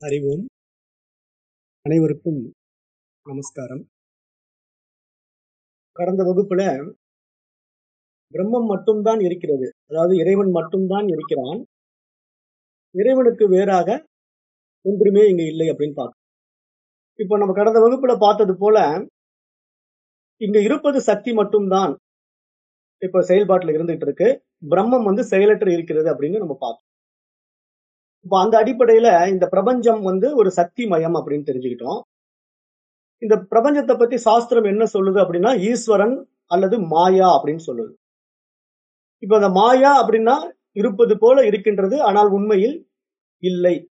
அறிவோம். அனைவருக்கும் நமஸ்காரம். கடந்த வகுப்புல பிரம்மம் மட்டும்தான் இருக்கிறது. அதாவது இறைவன் மட்டும்தான் இருக்கிறான். இறைவனுக்கு வேறாக ஒன்றுமே இங்க இல்லை அப்படின்னு பார்த்தோம் இப்போ நம்ம கடந்த வகுப்புல பார்த்தது போல இங்க இருப்பது சக்தி மட்டும்தான். இப்ப செயல்பாட்டுல இருந்துகிட்டு இருக்கு. பிரம்மம் வந்து செயலற்று இருக்கிறது அப்படின்னு நம்ம பார்த்தோம். அந்த அடிப்படையில இந்த பிரபஞ்சம் வந்து ஒரு சக்தி மயம் அப்படின்னு தெரிஞ்சுக்கிட்டோம். இந்த பிரபஞ்சத்தை பத்தி சாஸ்திரம் என்ன சொல்லுது அப்படின்னா ஈஸ்வரன் அல்லது மாயா அப்படின்னு சொல்லுது. இப்ப அந்த மாயா அப்படின்னா இருப்பது போல இருக்கின்றது ஆனால் உண்மையில் இல்லை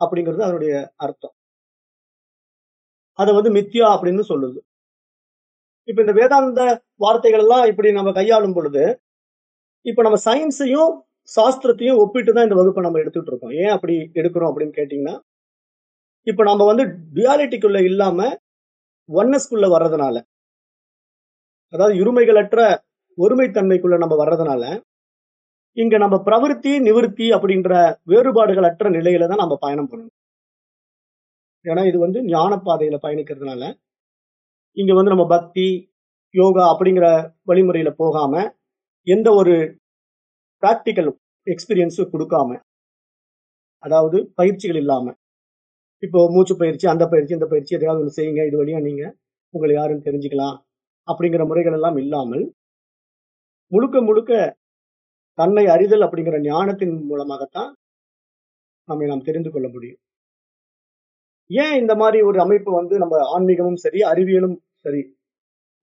அப்படிங்கிறது அதனுடைய அர்த்தம். அதை வந்து மித்யா அப்படின்னு சொல்லுது. இப்ப இந்த வேதாந்த வார்த்தைகள் எல்லாம் இப்படி நம்ம கையாளும் பொழுது இப்ப நம்ம சயின்ஸையும் சாஸ்திரத்தையும் ஒப்பிட்டு தான் இந்த வகுப்பை நம்ம எடுத்துட்டு இருக்கோம் ஏன் அப்படி எடுக்கிறோம் அப்படின்னு கேட்டீங்கன்னா இப்ப நம்ம வந்து டுயாலிட்டிக்குள்ள இல்லாம ஒன்னஸ்குள்ள வர்றதுனால அதாவது இருமைகளற்ற ஒருமைத்தன்மைக்குள்ள நம்ம வர்றதுனால இங்க நம்ம பிரவருத்தி நிவிருத்தி அப்படின்ற வேறுபாடுகள் அற்ற நிலையில தான் நம்ம பயணம் பண்ணணும். ஏன்னா இது வந்து ஞான பாதையில பயணிக்கிறதுனால இங்க வந்து நம்ம பக்தி யோகா அப்படிங்கிற வழிமுறையில போகாம எந்த ஒரு பிராக்டிக்கல் எக்ஸ்பீரியன்ஸும் கொடுக்காம அதாவது பயிற்சிகள் இல்லாம இப்போ மூச்சு பயிற்சி அந்த பயிற்சி இந்த பயிற்சி எதையாவது ஒன்று செய்யுங்க இது வழியா நீங்க உங்களை யாரும் தெரிஞ்சுக்கலாம் அப்படிங்கிற முறைகள் எல்லாம் இல்லாமல் முழுக்க முழுக்க தன்னை அறிதல் அப்படிங்கிற ஞானத்தின் மூலமாகத்தான் நம்மை நாம் தெரிந்து கொள்ள முடியும். ஏன் இந்த மாதிரி ஒரு அமைப்பு வந்து நம்ம ஆன்மீகமும் சரி அறிவியலும் சரி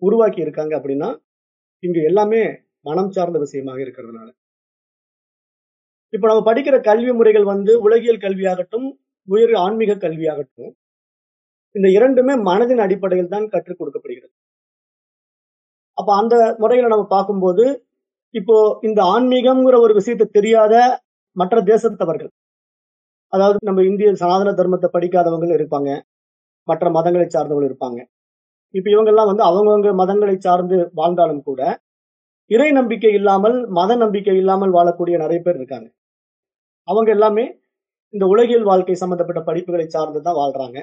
உருவாக்கி இருக்காங்க அப்படின்னா இங்கு எல்லாமே மனம் சார்ந்த விஷயமாக இருக்கிறதுனால. இப்ப நம்ம படிக்கிற கல்வி முறைகள் வந்து உலகியல் கல்வியாகட்டும் உயர் ஆன்மீக கல்வியாகட்டும் இந்த இரண்டுமே மனதின் அடிப்படையில் தான் கற்றுக் கொடுக்கப்படுகிறது. அப்ப அந்த முறையில நம்ம பார்க்கும்போது இப்போ இந்த ஆன்மீகம்ங்கிற ஒரு விஷயத்தை தெரியாத மற்ற தேசத்தவர்கள் அதாவது நம்ம இந்திய சனாதன தர்மத்தை படிக்காதவங்க இருப்பாங்க மற்ற மதங்களை சார்ந்தவங்க இருப்பாங்க. இப்ப இவங்கெல்லாம் வந்து அவங்கவுங்க மதங்களை சார்ந்து வாழ்ந்தாலும் கூட இறை நம்பிக்கை இல்லாமல் மத நம்பிக்கை இல்லாமல் வாழக்கூடிய நிறைய பேர் இருக்காங்க. அவங்க எல்லாமே இந்த உலகியல் வாழ்க்கை சம்பந்தப்பட்ட படிப்புகளை சார்ந்து தான் வாழ்றாங்க.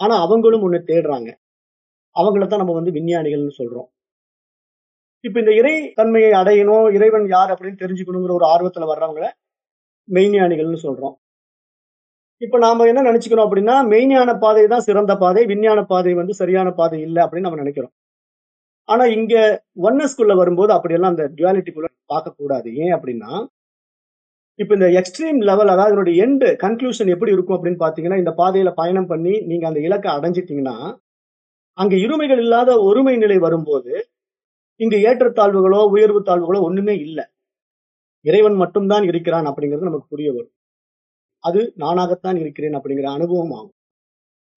ஆனா அவங்களும் ஒண்ணு தேடுறாங்க. அவங்கள தான் நம்ம வந்து விஞ்ஞானிகள்னு சொல்றோம். இப்ப இந்த இறை தன்மையை அடையணும் இறைவன் யார் அப்படின்னு தெரிஞ்சுக்கணுங்கிற ஒரு ஆர்வத்துல வர்றவங்கள மெய்ஞானிகள்னு சொல்றோம். இப்ப நாம என்ன நினைச்சுக்கணும் அப்படின்னா மெய்ஞான பாதை தான் சிறந்த பாதை விஞ்ஞான பாதை வந்து சரியான பாதை இல்லை அப்படின்னு நம்ம நினைக்கிறோம். ஆனா இங்க ஒன்னஸ்குள்ள வரும்போது அப்படியெல்லாம் அந்த டுவாலிட்டிக்குள்ள பார்க்கக்கூடாது. ஏன் அப்படின்னா இப்ப இந்த எக்ஸ்ட்ரீம் லெவல் அதாவது இதனுடைய எண்டு கன்க்ளூஷன் எப்படி இருக்கும் அப்படின்னு பாத்தீங்கன்னா இந்த பாதையில பயணம் பண்ணி நீங்க அந்த இலக்கை அடைஞ்சிட்டீங்கன்னா அங்க இருமைகள் இல்லாத ஒருமை நிலை வரும்போது இங்க ஏற்றத்தாழ்வுகளோ உயர்வு தாழ்வுகளோ ஒண்ணுமே இல்லை. இறைவன் மட்டும்தான் இருக்கிறான் அப்படிங்கிறது நமக்கு புரிய வரும். அது நானாகத்தான் இருக்கிறேன் அப்படிங்கிற அனுபவம் ஆகும்.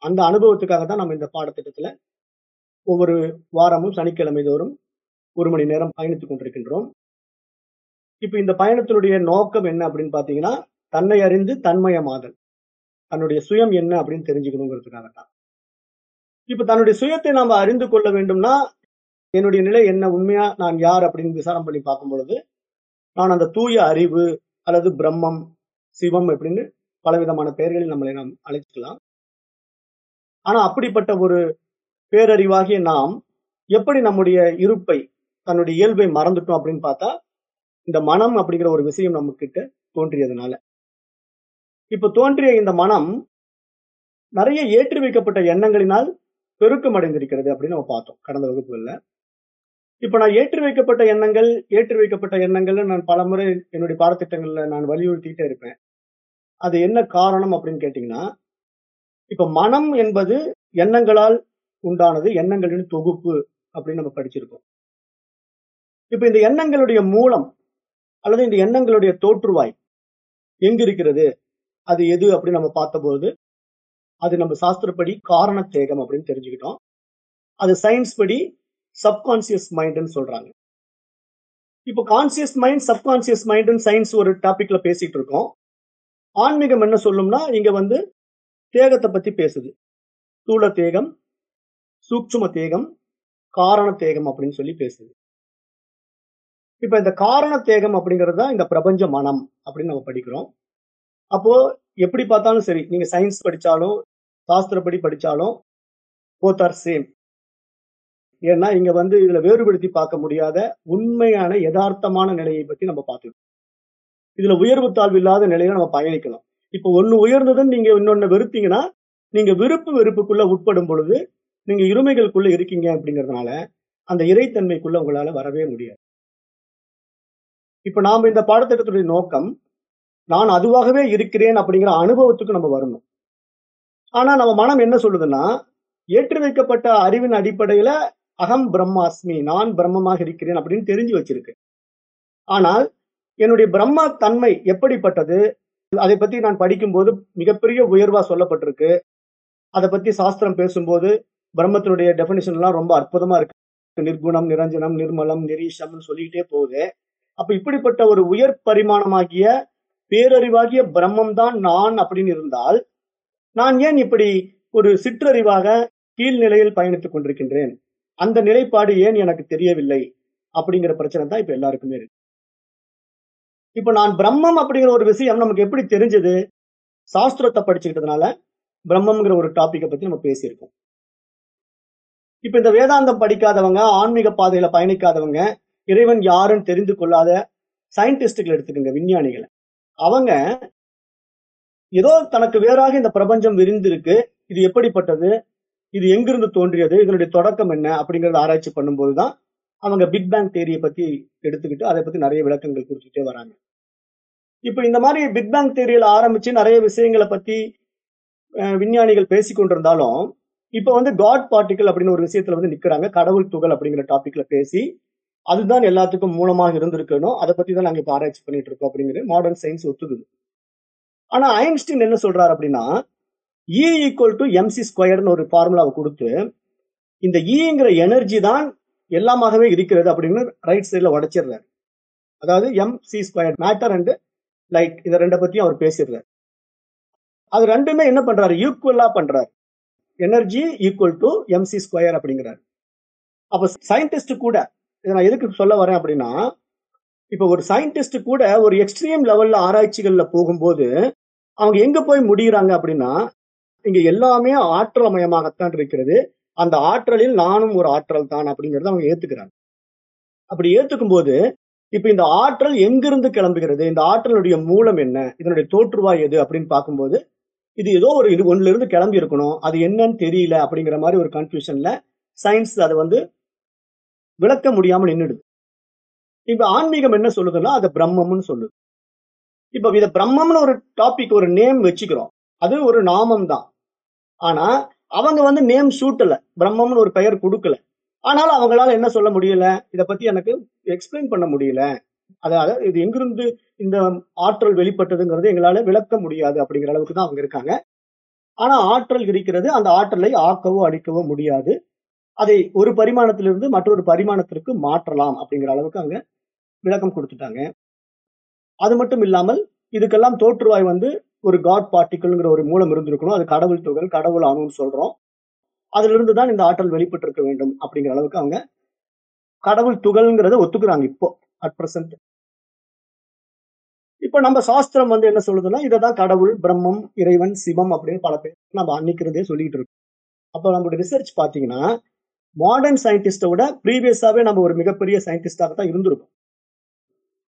அந்த அனுபவத்துக்காக தான் நம்ம இந்த பாடத்திட்டத்துல ஒவ்வொரு வாரமும் சனிக்கிழமை தோறும் ஒரு மணி நேரம் பயணித்துக் கொண்டிருக்கின்றோம். இப்ப இந்த பயணத்தினுடைய நோக்கம் என்ன அப்படின்னு பாத்தீங்கன்னா தன்னை அறிந்து தன்மயமாதல். தன்னுடைய சுயம் என்ன அப்படின்னு தெரிஞ்சுக்கணுங்கிறதுக்காக தான் இப்ப தன்னுடைய சுயத்தை நாம அறிந்து கொள்ள வேண்டும்னா என்னுடைய நிலை என்ன? உண்மையா? நான் யார்? அப்படின்னு விசாரம் பண்ணி பார்க்கும் பொழுது நான் அந்த தூய அறிவு அல்லது பிரம்மம் சிவம் அப்படின்னு பலவிதமான பெயர்களில் நம்மளை நாம் அழைச்சிக்கலாம் ஆனா அப்படிப்பட்ட ஒரு பேரறிவாகிய நாம் எப்படி நம்முடைய இருப்பை தன்னுடைய இயல்பை மறந்துட்டோம் அப்படின்னு பார்த்தா இந்த மனம் அப்படிங்கிற ஒரு விஷயம் நம்ம கிட்ட தோன்றியதுனால. இப்ப தோன்றிய இந்த மனம் நிறைய ஏற்றி வைக்கப்பட்ட எண்ணங்களினால் பெருக்கம் அடைந்திருக்கிறது அப்படின்னு நம்ம பார்த்தோம் கடந்த வகுப்புகள்ல. இப்ப நான் ஏற்றி வைக்கப்பட்ட எண்ணங்கள் ஏற்றி வைக்கப்பட்ட எண்ணங்கள்னு நான் பலமுறை என்னுடைய பாடத்திட்டங்கள்ல நான் வலியுறுத்திட்டே இருப்பேன். அது என்ன காரணம் அப்படின்னு கேட்டீங்கன்னா இப்ப மனம் என்பது எண்ணங்களால் உண்டானது எண்ணங்களின் தொகுப்பு அப்படின்னு நம்ம படிச்சிருக்கோம். இப்ப இந்த எண்ணங்களுடைய மூலம் அல்லது இந்த எண்ணங்களுடைய தோற்றுவாய் எங்க இருக்கிறது அது எது அப்படின்னு நம்ம பார்த்தபோது அது நம்ம சாஸ்திரப்படி காரணத்தேகம் அப்படின்னு தெரிஞ்சுக்கிட்டோம். அது சயின்ஸ் படி சப்கான்சியஸ் மைண்டுன்னு சொல்றாங்க. இப்போ கான்சியஸ் மைண்ட் சப்கான்சியஸ் மைண்டுன்னு சயின்ஸ் ஒரு டாபிக்ல பேசிட்டு இருக்கோம். ஆன்மீகம் என்ன சொல்லும்னா இங்க வந்து தேகத்தை பத்தி பேசுது. ஸ்தூல தேகம் சூக்ஷ்ம தேகம் காரண தேகம் அப்படின்னு சொல்லி பேசுது. இப்ப இந்த காரண தேகம் அப்படிங்கிறது தான் இந்த பிரபஞ்ச மனம் அப்படின்னு நம்ம படிக்கிறோம். அப்போ எப்படி பார்த்தாலும் சரி நீங்க சயின்ஸ் படிச்சாலும் சாஸ்திரப்படி படிச்சாலும் போத் ஆர் சேம் ஏன்னா இங்க வந்து இதுல வேறுபடுத்தி பார்க்க முடியாத உண்மையான யதார்த்தமான நிலையை பத்தி நம்ம பார்த்துக்கணும். இதுல உயர்வு தாழ்வு இல்லாத நிலையில நம்ம பயணிக்கலாம் இப்போ ஒன்னு உயர்ந்ததுன்னு நீங்க இன்னொன்னு வெறுத்தீங்கன்னா நீங்க விருப்பு வெறுப்புக்குள்ள உட்படும் பொழுது நீங்க இருமைகளுக்குள்ள இருக்கீங்க அப்படிங்கறதுனால அந்த இறைத்தன்மைக்குள்ள உங்களால வரவே முடியாது. இப்ப நாம இந்த பாடத்திட்டத்துடைய நோக்கம் நான் அதுவாகவே இருக்கிறேன் அப்படிங்கிற அனுபவத்துக்கு நம்ம வரணும். ஆனா நம்ம மனம் என்ன சொல்லுதுன்னா ஏற்றி வைக்கப்பட்ட அறிவின் அடிப்படையில அகம் பிரம்மாஸ்மி நான் பிரம்மமாக இருக்கிறேன் அப்படின்னு தெரிஞ்சு வச்சிருக்கு. ஆனால் என்னுடைய பிரம்மா தன்மை எப்படிப்பட்டது? அதை பத்தி நான் படிக்கும்போது மிகப்பெரிய உயர்வா சொல்லப்பட்டிருக்கு. அதை பத்தி சாஸ்திரம் பேசும்போது பிரம்மத்தினுடைய டெபினிஷன் எல்லாம் ரொம்ப அற்புதமா இருக்கு. நிர்குணம் நிரஞ்சனம் நிர்மலம் நிரீஷம்னு சொல்லிக்கிட்டே போகுது. அப்ப இப்படிப்பட்ட ஒரு உயர் பரிமாணமாகிய பேரறிவாகிய பிரம்மம் தான் நான் அப்படின்னு இருந்தால் நான் ஏன் இப்படி ஒரு சிற்றறிவாக கீழ்நிலையில் பயணித்துக் கொண்டிருக்கின்றேன்? அந்த நிலைப்பாடு ஏன் எனக்கு தெரியவில்லை? அப்படிங்கிற பிரச்சனை தான் இப்ப எல்லாருக்குமே இருக்கு. இப்ப நான் பிரம்மம் அப்படிங்கிற ஒரு விஷயம் நமக்கு எப்படி தெரிஞ்சது? சாஸ்திரத்தை படிச்சுக்கிட்டதுனால பிரம்மம்ங்கிற ஒரு டாபிக்கை பத்தி நம்ம பேசியிருக்கோம். இப்ப இந்த வேதாந்தம் படிக்காதவங்க ஆன்மீக பாதையில பயணிக்காதவங்க இறைவன் யாருன்னு தெரிந்து கொள்ளாத சயின்டிஸ்டுகள் எடுத்துக்கோங்க விஞ்ஞானிகளை. அவங்க ஏதோ தனக்கு வேறாக இந்த பிரபஞ்சம் விரிந்திருக்கு இது எப்படிப்பட்டது இது எங்கிருந்து தோன்றியது இதனுடைய தொடக்கம் என்ன அப்படிங்கறத ஆராய்ச்சி பண்ணும்போது தான் அவங்க பிக் பேங் தேரியை பத்தி எடுத்துக்கிட்டு அதை பத்தி நிறைய விளக்கங்கள் கொடுத்துட்டே வராங்க. இப்ப இந்த மாதிரி பிக் பேங் தேரியில ஆரம்பிச்சு நிறைய விஷயங்களை பத்தி விஞ்ஞானிகள் பேசி கொண்டிருந்தாலும் இப்ப வந்து காட் பார்ட்டிக்கல் அப்படின்னு ஒரு விஷயத்துல வந்து நிக்கிறாங்க கடவுள் துகள் அப்படிங்கிற டாபிக்ல பேசி அதுதான் எல்லாத்துக்கும் மூலமாக இருந்திருக்கணும் அதை பத்தி தான் நாங்க இப்ப ஆராய்ச்சி பண்ணிட்டு இருக்கோம் அப்படிங்கிற மாடர்ன் சயின்ஸ் ஒத்துக்குது. ஆனா ஐன்ஸ்டீன் என்ன சொல்றாரு அப்படின்னா இ ஈக்குவல் டு எம்சி ஸ்கொயர்னு ஒரு ஃபார்முலாவை கொடுத்து இந்த e இங்கிற எனர்ஜி தான் எல்லாமாகவே இருக்கிறது அப்படின்னு ரைட் சைடுல உடைச்சிடுறாரு. அதாவது M C square matter and light இதை ரெண்டை பத்தியும் அவர் பேசிடுறாரு. அது ரெண்டுமே என்ன பண்றாரு? ஈக்குவலா பண்றாரு. Energy equal to MC square அப்படிங்கிறாரு. அப்ப சயின்டிஸ்ட் கூட இதை நான் எதுக்கு சொல்ல வரேன் அப்படின்னா இப்ப ஒரு சயின்டிஸ்ட் கூட ஒரு எக்ஸ்ட்ரீம் லெவல்ல ஆராய்ச்சிகள்ல போகும்போது அவங்க எங்க போய் முடிகிறாங்க அப்படின்னா இங்க எல்லாமே ஆற்றல் மயமாகத்தான் இருக்கிறது. அந்த ஆற்றலில் நானும் ஒரு ஆற்றல் தான் அப்படிங்கறத அவங்க ஏத்துக்கிறாங்க. அப்படி ஏத்துக்கும் போது இப்ப இந்த ஆற்றல் எங்கிருந்து கிளம்புகிறது? இந்த ஆற்றலுடைய மூலம் என்ன? இதனுடைய தோற்றுவாய் எது? அப்படின்னு பார்க்கும்போது இது ஏதோ ஒரு இது ஒன்னுல இருந்து கிளம்பி இருக்கணும். அது என்னன்னு தெரியல அப்படிங்கிற மாதிரி ஒரு கன்ஃபியூஷன்ல சயின்ஸ் அதை வந்து விளக்க முடியாமல் நின்றுடுது இப்ப ஆன்மீகம் என்ன சொல்லுதுன்னா அது பிரம்மம்னு சொல்லுது. இப்ப இத பிரம்மம்னு ஒரு டாபிக் ஒரு நேம் வச்சுக்கிறோம். அது ஒரு நாமம் தான். ஆனா அவங்க வந்து நேம் சூட்டல. பிரம்மம்னு ஒரு பெயர் கொடுக்கல. ஆனாலும் அவங்களால என்ன சொல்ல முடியல? இதை பத்தி எனக்கு எக்ஸ்பிளைன் பண்ண முடியல. அதாவது இது எங்கிருந்து இந்த ஆற்றல் வெளிப்பட்டதுங்கிறது எங்களால விளக்க முடியாது அப்படிங்கிற அளவுக்கு தான் அவங்க இருக்காங்க. ஆனா ஆற்றல் இருக்கிறது அந்த ஆற்றலை ஆக்கவோ அழிக்கவோ முடியாது. அதை ஒரு பரிமாணத்திலிருந்து மற்றொரு பரிமாணத்திற்கு மாற்றலாம் அப்படிங்கிற அளவுக்கு அவங்க விளக்கம் கொடுத்துட்டாங்க. அது மட்டும் இல்லாமல் இதுக்கெல்லாம் தோற்றுவாய் வந்து ஒரு காட் பார்ட்டிகிள்ங்கிற ஒரு மூலம் இருந்திருக்கணும். அது கடவுள் துகள் கடவுள் அணுன்னு சொல்றோம். அதிலிருந்து தான் இந்த ஆற்றல் வெளிப்பட்டு இருக்க வேண்டும் அப்படிங்கிற அளவுக்கு அவங்க கடவுள் துகள்ங்கிறத ஒத்துக்குறாங்க இப்போ அட் பிரசன்ட் இப்ப நம்ம சாஸ்திரம் வந்து என்ன சொல்லுதுன்னா இததான் கடவுள் பிரம்மம் இறைவன் சிவம் அப்படின்னு பல பேர் நம்ம அன்னைக்கிறதே சொல்லிட்டு இருக்கோம். அப்ப நம்மளுடைய ரிசர்ச் பாத்தீங்கன்னா மாடர்ன் சயின்டிஸ்ட விட ப்ரீவியஸாவே நம்ம ஒரு மிகப்பெரிய சயின்டிஸ்டாக தான் இருந்திருக்கும்.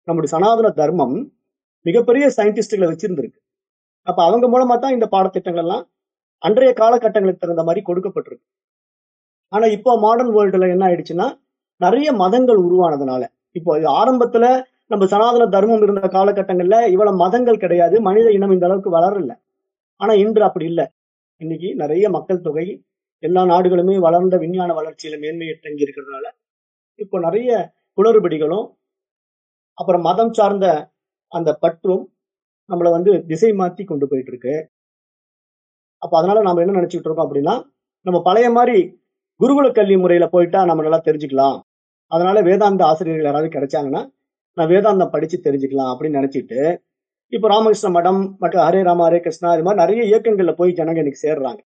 நம்முடைய சனாதன தர்மம் மிகப்பெரிய சயின்டிஸ்டுகளை வச்சிருந்திருக்கு. அப்ப அவங்க மூலமா தான் இந்த பாடத்திட்டங்கள் எல்லாம் அன்றைய காலகட்டங்களுக்கு தகுந்த மாதிரி கொடுக்கப்பட்டிருக்கு. ஆனா இப்போ மாடர்ன் வேர்ல்டுல என்ன ஆயிடுச்சுன்னா நிறைய மதங்கள் உருவானதுனால இப்போ இது ஆரம்பத்துல நம்ம சனாதன தர்மம் இருந்த காலகட்டங்கள்ல இவ்வளவு மதங்கள் கிடையாது மனித இனம் இந்த அளவுக்கு வளரல. ஆனா இன்று அப்படி இல்லை. இன்னைக்கு நிறைய மக்கள் தொகை எல்லா நாடுகளுமே வளர்ந்த விஞ்ஞான வளர்ச்சியில மேன்மையை தங்கி இருக்கிறதுனால இப்போ நிறைய குளறுபடிகளும் அப்புறம் மதம் சார்ந்த அந்த பற்றும் நம்மளை வந்து திசை மாத்தி கொண்டு போயிட்டு இருக்கு அப்ப அதனால நாம என்ன நினைச்சுட்டு இருக்கோம் அப்படின்னா நம்ம பழைய மாதிரி குருகுல கல்வி முறையில போயிட்டா நம்ம நல்லா தெரிஞ்சுக்கலாம். அதனால வேதாந்த ஆசிரியர்கள் யாராவது கிடைச்சாங்கன்னா நான் வேதாந்தம் படிச்சு தெரிஞ்சுக்கலாம் அப்படின்னு நினைச்சிட்டு இப்போ ராமகிருஷ்ண மடம் மற்றும் ஹரே ராமா ஹரே கிருஷ்ணா இது மாதிரி நிறைய இயக்கங்கள்ல போய் ஜனங்க இன்னைக்கு சேர்றாங்க.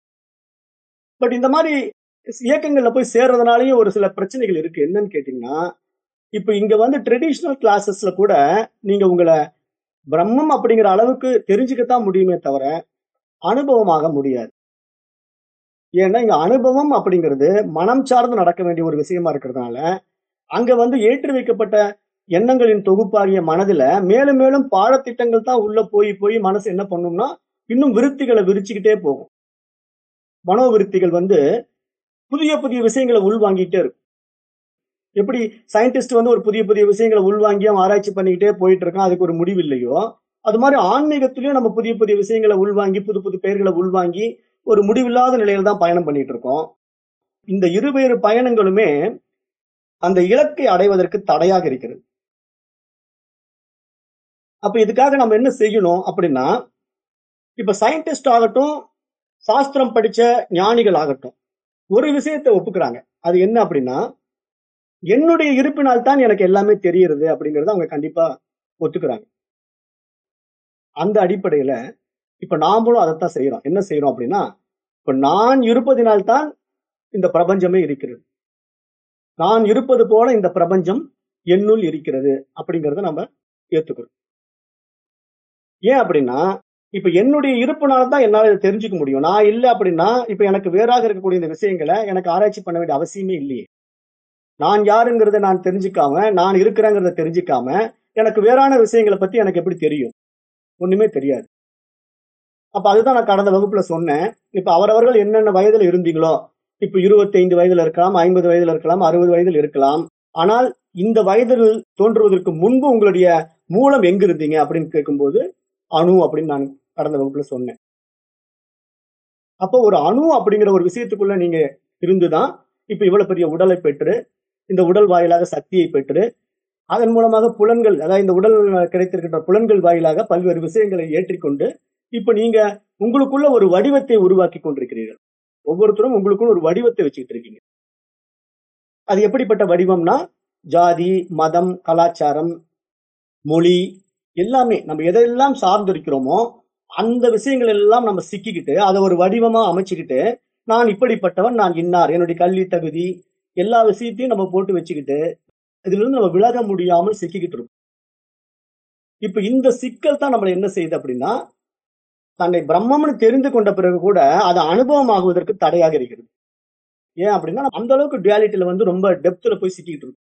பட் இந்த மாதிரி இயக்கங்களில் போய் சேர்றதுனாலயும் ஒரு சில பிரச்சனைகள் இருக்கு. என்னன்னு கேட்டீங்கன்னா இப்போ இங்க வந்து ட்ரெடிஷ்னல் கிளாஸஸ்ல கூட நீங்க உங்களை பிரம்மம் அப்படிங்கிற அளவுக்கு தெரிஞ்சுக்கத்தான் முடியுமே தவிர அனுபவமாக முடியாது. ஏன்னா இங்க அனுபவம் அப்படிங்கிறது மனம் சார்ந்து நடக்க வேண்டிய ஒரு விஷயமா இருக்கிறதுனால அங்க வந்து ஏற்றி வைக்கப்பட்ட எண்ணங்களின் தொகுப்பாகிய மனதுல மேலும் மேலும் பாடத்திட்டங்கள் தான் உள்ள போய் போய் மனசு என்ன பண்ணும்னா இன்னும் விருத்திகளை விரிச்சுக்கிட்டே போகும். மனோவிருத்திகள் வந்து புதிய புதிய விஷயங்களை உள்வாங்கிட்டே இருக்கும். எப்படி சயின்டிஸ்ட் வந்து ஒரு புதிய புதிய விஷயங்களை உள்வாங்கி அவன் ஆராய்ச்சி பண்ணிக்கிட்டே போயிட்டு இருக்கான் அதுக்கு ஒரு முடிவு இல்லையோ அது மாதிரி ஆன்மீகத்திலயும் நம்ம புதிய புதிய விஷயங்களை உள்வாங்கி புது புது பெயர்களை உள்வாங்கி ஒரு முடிவில்லாத நிலையில தான் பயணம் பண்ணிட்டு இருக்கோம் இந்த இருவேறு பயணங்களுமே அந்த இலக்கை அடைவதற்கு தடையாக இருக்கிறது. அப்ப இதுக்காக நம்ம என்ன செய்யணும் அப்படின்னா இப்ப சயின்டிஸ்ட் ஆகட்டும் சாஸ்திரம் படிச்ச ஞானிகள் ஆகட்டும் ஒரு விஷயத்தை ஒப்புக்கிறாங்க. அது என்ன அப்படின்னா என்னுடைய இருப்பினால் தான் எனக்கு எல்லாமே தெரியுது அப்படிங்கறத அவங்க கண்டிப்பா ஒத்துக்கிறாங்க. அந்த அடிப்படையில இப்ப நாமளும் அதைத்தான் செய்யறோம் என்ன செய்யறோம் அப்படின்னா இப்ப நான் இருப்பதினால்தான் இந்த பிரபஞ்சமே இருக்கிறது. நான் இருப்பது போல இந்த பிரபஞ்சம் என்னுள் இருக்கிறது அப்படிங்கறத நம்ம ஏத்துக்கிறோம் ஏன் அப்படின்னா இப்ப என்னுடைய இருப்புனால தான் இதை தெரிஞ்சுக்க முடியும். நான் இல்லை அப்படின்னா இப்ப எனக்கு வேறாக இருக்கக்கூடிய இந்த விஷயங்களை எனக்கு ஆராய்ச்சி பண்ண வேண்டிய அவசியமே இல்லையே. நான் யாருங்கிறத நான் தெரிஞ்சுக்காம நான் இருக்கிறேங்கிறத தெரிஞ்சுக்காம எனக்கு வேறான விஷயங்களை பத்தி எனக்கு எப்படி தெரியும்? ஒண்ணுமே தெரியாது. அப்ப அதுதான் நான் கடந்த வகுப்புல சொன்னேன். இப்ப அவரவர்கள் என்னென்ன வயதுல இருந்தீங்களோ இப்ப இருபத்தைந்து வயதுல இருக்கலாம் ஐம்பது வயதுல இருக்கலாம் அறுபது வயதில் இருக்கலாம். ஆனால் இந்த வயதில் தோன்றுவதற்கு முன்பு உங்களுடைய மூலம் எங்க இருந்தீங்க அப்படின்னு கேட்கும்போது அணு அப்படின்னு நான் கடந்த வகுப்புல சொன்னேன். அப்போ ஒரு அணு அப்படிங்கிற ஒரு விஷயத்துக்குள்ள நீங்க இருந்துதான் இப்ப இவ்வளவு பெரிய உடலை பெற்று இந்த உடல் வாயிலாக சக்தியை பெற்று அதன் மூலமாக புலன்கள் அதாவது இந்த உடல் கிடைத்திருக்கின்ற புலன்கள் வாயிலாக பல்வேறு விஷயங்களை ஏற்றிக்கொண்டு இப்ப நீங்க உங்களுக்குள்ள ஒரு வடிவத்தை உருவாக்கி கொண்டிருக்கிறீர்கள். ஒவ்வொருத்தரும் உங்களுக்குள்ள ஒரு வடிவத்தை வச்சுக்கிட்டு இருக்கீங்க. அது எப்படிப்பட்ட வடிவம்னா ஜாதி மதம் கலாச்சாரம் மொழி எல்லாமே நம்ம எதையெல்லாம் சார்ந்திருக்கிறோமோ அந்த விஷயங்கள் எல்லாம் நம்ம சிக்கிக்கிட்டு அதை ஒரு வடிவமா அமைச்சுக்கிட்டு நான் இப்படிப்பட்டவன் நான் இன்னார் என்னுடைய கல்வி தகுதி எல்லா விஷயத்தையும் நம்ம போட்டு வச்சுக்கிட்டு இதுல இருந்து நம்ம விலக முடியாமல் சிக்கிக்கிட்டு இருக்கோம். இப்ப இந்த சிக்கல் தான் நம்மளை என்ன செய்யுது அப்படின்னா தன்னை பிரம்மம்னு தெரிந்து கொண்ட பிறகு கூட அது அனுபவமாகுவதற்கு தடையாக இருக்கிறது. ஏன் அப்படின்னா அந்த அளவுக்கு டுவாலிட்டியில வந்து ரொம்ப டெப்த்ல போய் சிக்கிட்டு இருக்கும்.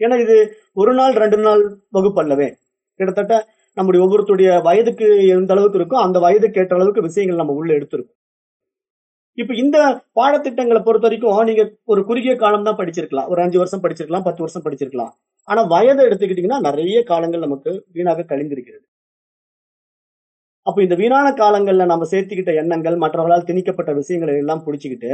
ஏன்னா இது ஒரு நாள் ரெண்டு நாள் வகுப்பு அல்லவே கிட்டத்தட்ட நம்முடைய ஒவ்வொருத்தருடைய வயதுக்கு எந்த அளவுக்கு இருக்கோ அந்த வயதுக்கு ஏற்ற அளவுக்கு விஷயங்கள் நம்ம உள்ள எடுத்திருக்கோம். இப்ப இந்த பாடத்திட்டங்களை பொறுத்த வரைக்கும் நீங்க ஒரு குறுகிய காலம் தான் படிச்சிருக்கலாம். ஒரு அஞ்சு வருஷம் படிச்சிருக்கலாம் பத்து வருஷம் படிச்சிருக்கலாம். ஆனா வயதை எடுத்துக்கிட்டீங்கன்னா நிறைய காலங்கள் நமக்கு வீணாக கழிந்திருக்கிறது. அப்ப இந்த வீணான காலங்கள்ல நம்ம சேர்த்துக்கிட்ட எண்ணங்கள் மற்றவர்களால் திணிக்கப்பட்ட விஷயங்களை எல்லாம் பிடிச்சிக்கிட்டு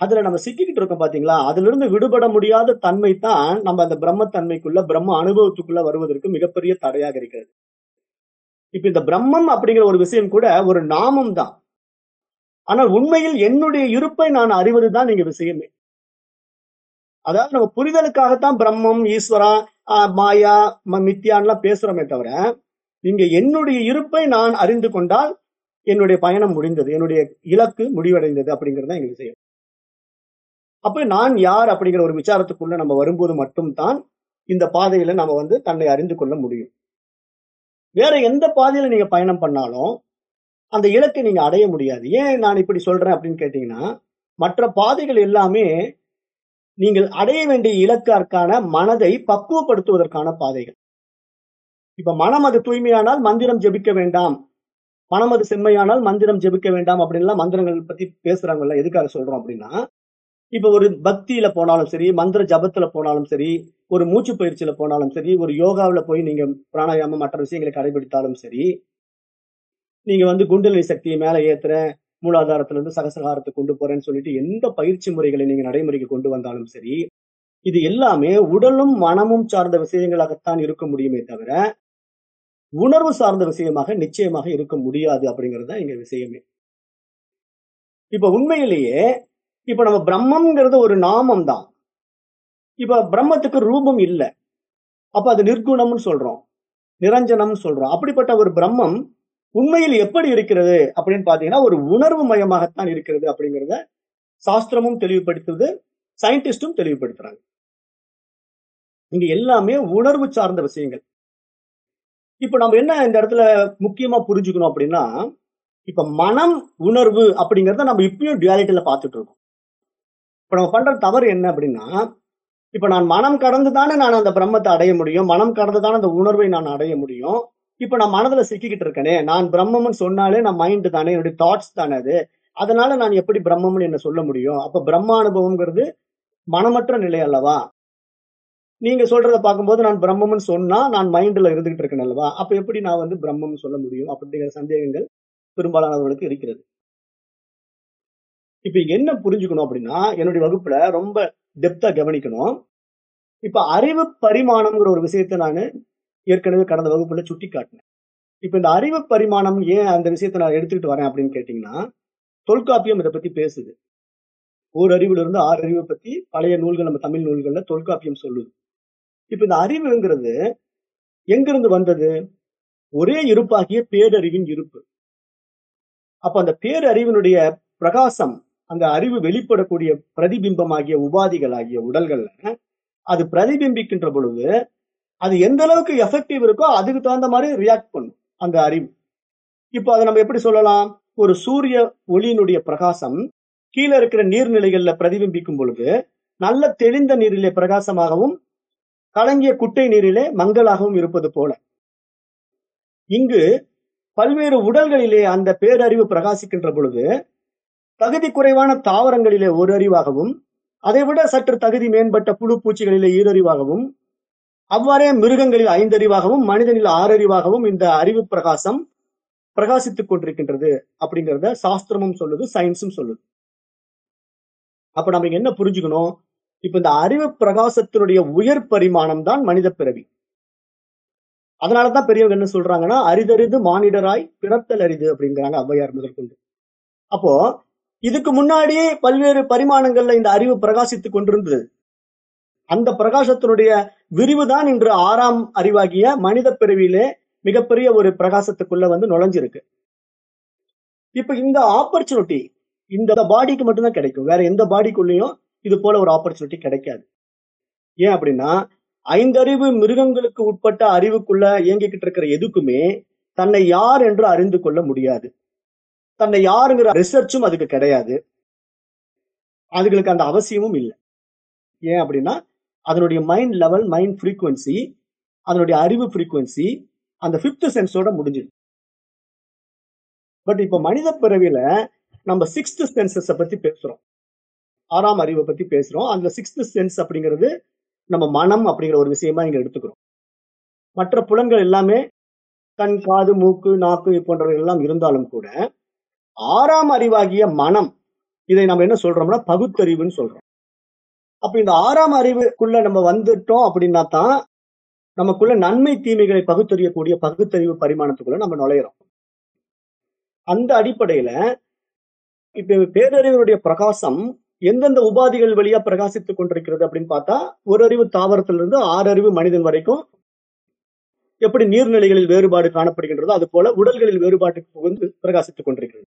அதுல நம்ம சிக்கிக்கிட்டு இருக்கோம் பாத்தீங்களா? அதுல இருந்து விடுபட முடியாத தன்மை தான் நம்ம அந்த பிரம்மத்தன்மைக்குள்ள பிரம்ம அனுபவத்துக்குள்ள வருவதற்கு மிகப்பெரிய தடையாக இருக்கிறது. இப்ப இந்த பிரம்மம் அப்படிங்கிற ஒரு விஷயம் கூட ஒரு நாமம் தான். ஆனால் உண்மையில் என்னுடைய இருப்பை நான் அறிவதுதான் நீங்க விஷயமே. அதாவது நம்ம புரிதலுக்காகத்தான் பிரம்மம் ஈஸ்வரா ஆஹ், மாயா ம- மித்யான்லாம் பேசுறோமே தவிர இங்க என்னுடைய இருப்பை நான் அறிந்து கொண்டால் என்னுடைய பயணம் முடிந்தது என்னுடைய இலக்கு முடிவடைந்தது அப்படிங்கிறது தான் எங்க விஷயம். அப்ப நான் யார் அப்படிங்கிற ஒரு விசாரத்துக்குள்ள நம்ம வரும்போது மட்டும்தான் இந்த பாதையில நம்ம வந்து தன்னை அறிந்து கொள்ள முடியும். வேற எந்த பாதையில நீங்க பயணம் பண்ணாலும் அந்த இலக்கை நீங்க அடைய முடியாது. ஏன் நான் இப்படி சொல்றேன் அப்படின்னு கேட்டீங்கன்னா மற்ற பாதைகள் எல்லாமே நீங்கள் அடைய வேண்டிய இலக்கிற்கான மனதை பக்குவப்படுத்துவதற்கான பாதைகள். இப்ப மனம் அது தூய்மையானால் மந்திரம் ஜெபிக்க வேண்டாம். மனம் அது செம்மையானால் மந்திரம் ஜெபிக்க வேண்டாம் அப்படின்லாம் மந்திரங்கள் பத்தி பேசுறாங்கல்ல எதுக்காக சொல்றோம் அப்படின்னா இப்ப ஒரு பக்தியில போனாலும் சரி மந்திர ஜபத்துல போனாலும் சரி ஒரு மூச்சு பயிற்சியில போனாலும் சரி ஒரு யோகாவில் போய் நீங்க பிராணாயாமம் மற்ற விஷயங்களை கடைபிடித்தாலும் சரி நீங்க வந்து குண்டலினி சக்தியை மேல ஏத்துறேன் மூலாதாரத்துல இருந்து கொண்டு போறேன்னு சொல்லிட்டு எந்த பயிற்சி முறைகளை நீங்க நடைமுறைக்கு கொண்டு வந்தாலும் சரி இது எல்லாமே உடலும் மனமும் சார்ந்த விஷயங்களாகத்தான் இருக்க முடியுமே தவிர உணர்வு சார்ந்த விஷயமாக நிச்சயமாக இருக்க முடியாது அப்படிங்கிறது தான் இங்க விஷயமே. இப்ப உண்மையிலேயே இப்ப நம்ம பிரம்மம்ங்கிறது ஒரு நாமம் தான் இப்ப பிரம்மத்துக்கு ரூபம் இல்லை. அப்ப அது நிர்குணம்னு சொல்றோம். நிரஞ்சனம்னு சொல்றோம். அப்படிப்பட்ட ஒரு பிரம்மம் உண்மையில் எப்படி இருக்கிறது அப்படின்னு பாத்தீங்கன்னா ஒரு உணர்வு மயமாகத்தான் இருக்கிறது அப்படிங்கிறத சாஸ்திரமும் தெளிவுபடுத்துது சயின்டிஸ்டும் தெளிவுபடுத்துறாங்க. இங்க எல்லாமே உணர்வு சார்ந்த விஷயங்கள். இப்ப நம்ம என்ன இந்த இடத்துல முக்கியமா புரிஞ்சுக்கணும் அப்படின்னா இப்ப மனம் உணர்வு அப்படிங்கறத நம்ம இப்பயும் டுவாலிட்டியில பாத்துட்டு இருக்கோம். இப்போ நம்ம பண்ற தவறு என்ன அப்படின்னா இப்ப நான் மனம் கடந்து தானே நான் அந்த பிரம்மத்தை அடைய முடியும் மனம் கடந்து தானே அந்த உணர்வை நான் அடைய முடியும். இப்ப நான் மனதுல சிக்கிக்கிட்டு இருக்கேனே நான் பிரம்மம்னு சொன்னாலே நான் மைண்ட் தானே என்னுடைய தாட்ஸ் தானே அது. அதனால நான் எப்படி பிரம்மம்னு என்ன சொல்ல முடியும்? அப்ப பிரம்ம அனுபவம்ங்கிறது மனமற்ற நிலை அல்லவா? நீங்க சொல்றத பார்க்கும்போது நான் பிரம்மம்னு சொன்னா நான் மைண்ட்ல இருந்துகிட்டு இருக்கேன் அல்லவா? அப்ப எப்படி நான் வந்து பிரம்மம்னு சொல்ல முடியும்? அப்படிங்கிற சந்தேகங்கள் பெரும்பாலானவர்களுக்கு இருக்கிறது. இப்ப என்ன புரிஞ்சுக்கணும் அப்படின்னா என்னுடைய வகுப்புல ரொம்ப டெப்தா கவனிக்கணும். இப்ப அறிவு பரிமாணம்ங்கிற ஒரு விஷயத்தை நான் ஏற்கனவே கடந்த வகுப்புல சுட்டி காட்டினேன் இப்ப இந்த அறிவு பரிமாணம் ஏன் அந்த விஷயத்தை நான் எடுத்துக்கிட்டு வரேன் அப்படின்னு கேட்டீங்கன்னா தொல்காப்பியம் இதை பத்தி பேசுது. ஓர் அறிவுல இருந்து ஆறு அறிவை பத்தி பழைய நூல்கள் நம்ம தமிழ் நூல்கள்ல தொல்காப்பியம் சொல்லுது. இப்ப இந்த அறிவுங்கிறது எங்கிருந்து வந்தது? ஒரே இருப்பாகிய பேரறிவின் இருப்பு. அப்ப அந்த பேரறிவினுடைய பிரகாசம் அந்த அறிவு வெளிப்படக்கூடிய பிரதிபிம்பமாகிய உபாதிகளாகிய உடல்கள்ல அது பிரதிபிம்பிக்கின்ற பொழுது அது எந்த அளவுக்கு எஃபெக்டிவ் இருக்கோ அதுக்கு தகுந்த மாதிரி ரியாக்ட் பண்ணும் அந்த அறிவு. இப்போ அதை நம்ம எப்படி சொல்லலாம்? ஒரு சூரிய ஒளியினுடைய பிரகாசம் கீழே இருக்கிற நீர்நிலைகள்ல பிரதிபிம்பிக்கும் பொழுது நல்ல தெளிந்த நீரிலே பிரகாசமாகவும் கலங்கிய குட்டை நீரிலே மங்களாகவும் இருப்பது போல. இங்கு பல்வேறு உடல்களிலே அந்த பேரறிவு பிரகாசிக்கின்ற பொழுது தகுதி குறைவான தாவரங்களிலே ஒரு அறிவாகவும் அதைவிட சற்று தகுதி மேம்பட்ட புழு பூச்சிகளிலே ஈரறிவாகவும் அவ்வாறே மிருகங்களில் ஐந்தறிவாகவும் மனிதனில் ஆறறிவாகவும் இந்த அறிவு பிரகாசம் பிரகாசித்துக் கொண்டிருக்கின்றது அப்படிங்கிறத சாஸ்திரமும் சொல்லுது சயின்ஸும் சொல்லுது. அப்ப நம்ம என்ன புரிஞ்சுக்கணும்? இப்ப இந்த அறிவு பிரகாசத்தினுடைய உயர் பரிமாணம் தான் மனித பிறவி. அதனாலதான் பெரியவங்க என்ன சொல்றாங்கன்னா அரிதறிது மானிடராய் பிறத்தல் அரிது அப்படிங்கிறாங்க ஔவையார் முதற்கொண்டு அப்போ இதுக்கு முன்னாடியே பல்வேறு பரிமாணங்கள்ல இந்த அறிவு பிரகாசித்துக் கொண்டிருந்தது. அந்த பிரகாசத்தினுடைய விரிவுதான் இன்று ஆறாம் அறிவாகிய மனித பிறவியிலே மிகப்பெரிய ஒரு பிரகாசத்துக்குள்ள வந்து நுழைஞ்சிருக்கு. இப்ப இந்த ஆப்பர்ச்சுனிட்டி இந்த பாடிக்கு மட்டும்தான் கிடைக்கும். வேற எந்த பாடிக்குள்ளேயும் இது போல ஒரு ஆப்பர்ச்சுனிட்டி கிடைக்காது. ஏன் அப்படின்னா ஐந்தறிவு மிருகங்களுக்கு உட்பட்ட அறிவுக்குள்ள இயங்கிக்கிட்டு இருக்கிற எதுக்குமே தன்னை யார் என்று அறிந்து கொள்ள முடியாது. தன்னை யாருங்கிற ரிசர்ச்சும் அதுக்கு கிடையாது. அதுகளுக்கு அந்த அவசியமும் இல்லை. ஏன் அப்படின்னா அதனுடைய மைண்ட் லெவல் மைண்ட் ஃப்ரீக்குவன்சி அதனுடைய அறிவு ஃப்ரீக்குவன்சி அந்த ஃபிஃப்த் சென்ஸோட முடிஞ்சுது பட் இப்ப மனித பிறவியில நம்ம சிக்ஸ்த் சென்சஸ பத்தி பேசுறோம். ஆறாம் அறிவை பத்தி பேசுறோம். அந்த சிக்ஸ்த் சென்ஸ் அப்படிங்கிறது நம்ம மனம் அப்படிங்கிற ஒரு விஷயமா இங்க எடுத்துக்கிறோம். மற்ற புலன்கள் எல்லாமே கண் காது மூக்கு நாக்கு போன்றவை எல்லாம் இருந்தாலும் கூட ஆறாம் அறிவாகிய மனம் இதை நம்ம என்ன சொல்றோம்னா பகுத்தறிவுன்னு சொல்றோம். அப்ப இந்த ஆறாம் அறிவுக்குள்ள நம்ம வந்துட்டோம் அப்படின்னா தான் நமக்குள்ள நன்மை தீமைகளை பகுத்தறியக்கூடிய பகுத்தறிவு பரிமாணத்துக்குள்ள நம்ம நுழையிறோம். அந்த அடிப்படையில இப்ப பேரறிவுடைய பிரகாசம் எந்தெந்த உபாதிகள் வழியா பிரகாசித்துக் கொண்டிருக்கிறது அப்படின்னு பார்த்தா ஒரு அறிவு தாவரத்திலிருந்து ஆறு அறிவு மனிதன் வரைக்கும் எப்படி நீர்நிலைகளில் வேறுபாடு காணப்படுகின்றதோ அது போல உடல்களில் வேறுபாட்டுக்கு புகுந்து பிரகாசித்துக் கொண்டிருக்கிறது.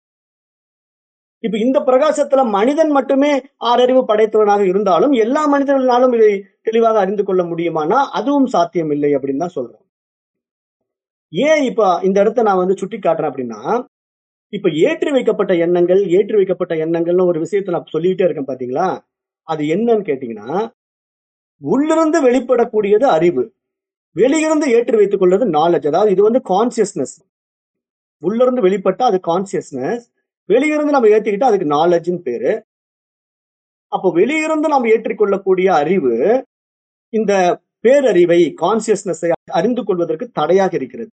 இப்ப இந்த பிரகாசத்துல மனிதன் மட்டுமே ஆறறிவு படைத்தவனாக இருந்தாலும் எல்லா மனிதர்களாலும் இதை தெளிவாக அறிந்து கொள்ள முடியுமானா? அதுவும் சாத்தியம் இல்லை அப்படின்னு தான் சொல்றோம். ஏன் இப்ப இந்த இடத்த நான் வந்து சுட்டி காட்டுறேன் அப்படின்னா இப்ப ஏற்றி வைக்கப்பட்ட எண்ணங்கள் ஏற்றி வைக்கப்பட்ட எண்ணங்கள்னு ஒரு விஷயத்தை நான் சொல்லிக்கிட்டே இருக்கேன் பாத்தீங்களா? அது என்னன்னு கேட்டீங்கன்னா உள்ளிருந்து வெளிப்படக்கூடியது அறிவு. வெளியிருந்து ஏற்றி வைத்துக் கொள்வது நாலேஜ் அதாவது இது வந்து கான்சியஸ்னஸ் உள்ளிருந்து வெளிப்பட்டா அது கான்சியஸ்னஸ் வெளியிருந்து நம்ம ஏத்திக்கிட்டா அதுக்கு நாலேஜ்னு பேரு. அப்போ வெளியிருந்து நாம் ஏற்றிக்கொள்ளக்கூடிய அறிவு இந்த பேரறிவை கான்சியஸ்னஸை அறிந்து கொள்வதற்கு தடையாக இருக்கிறது.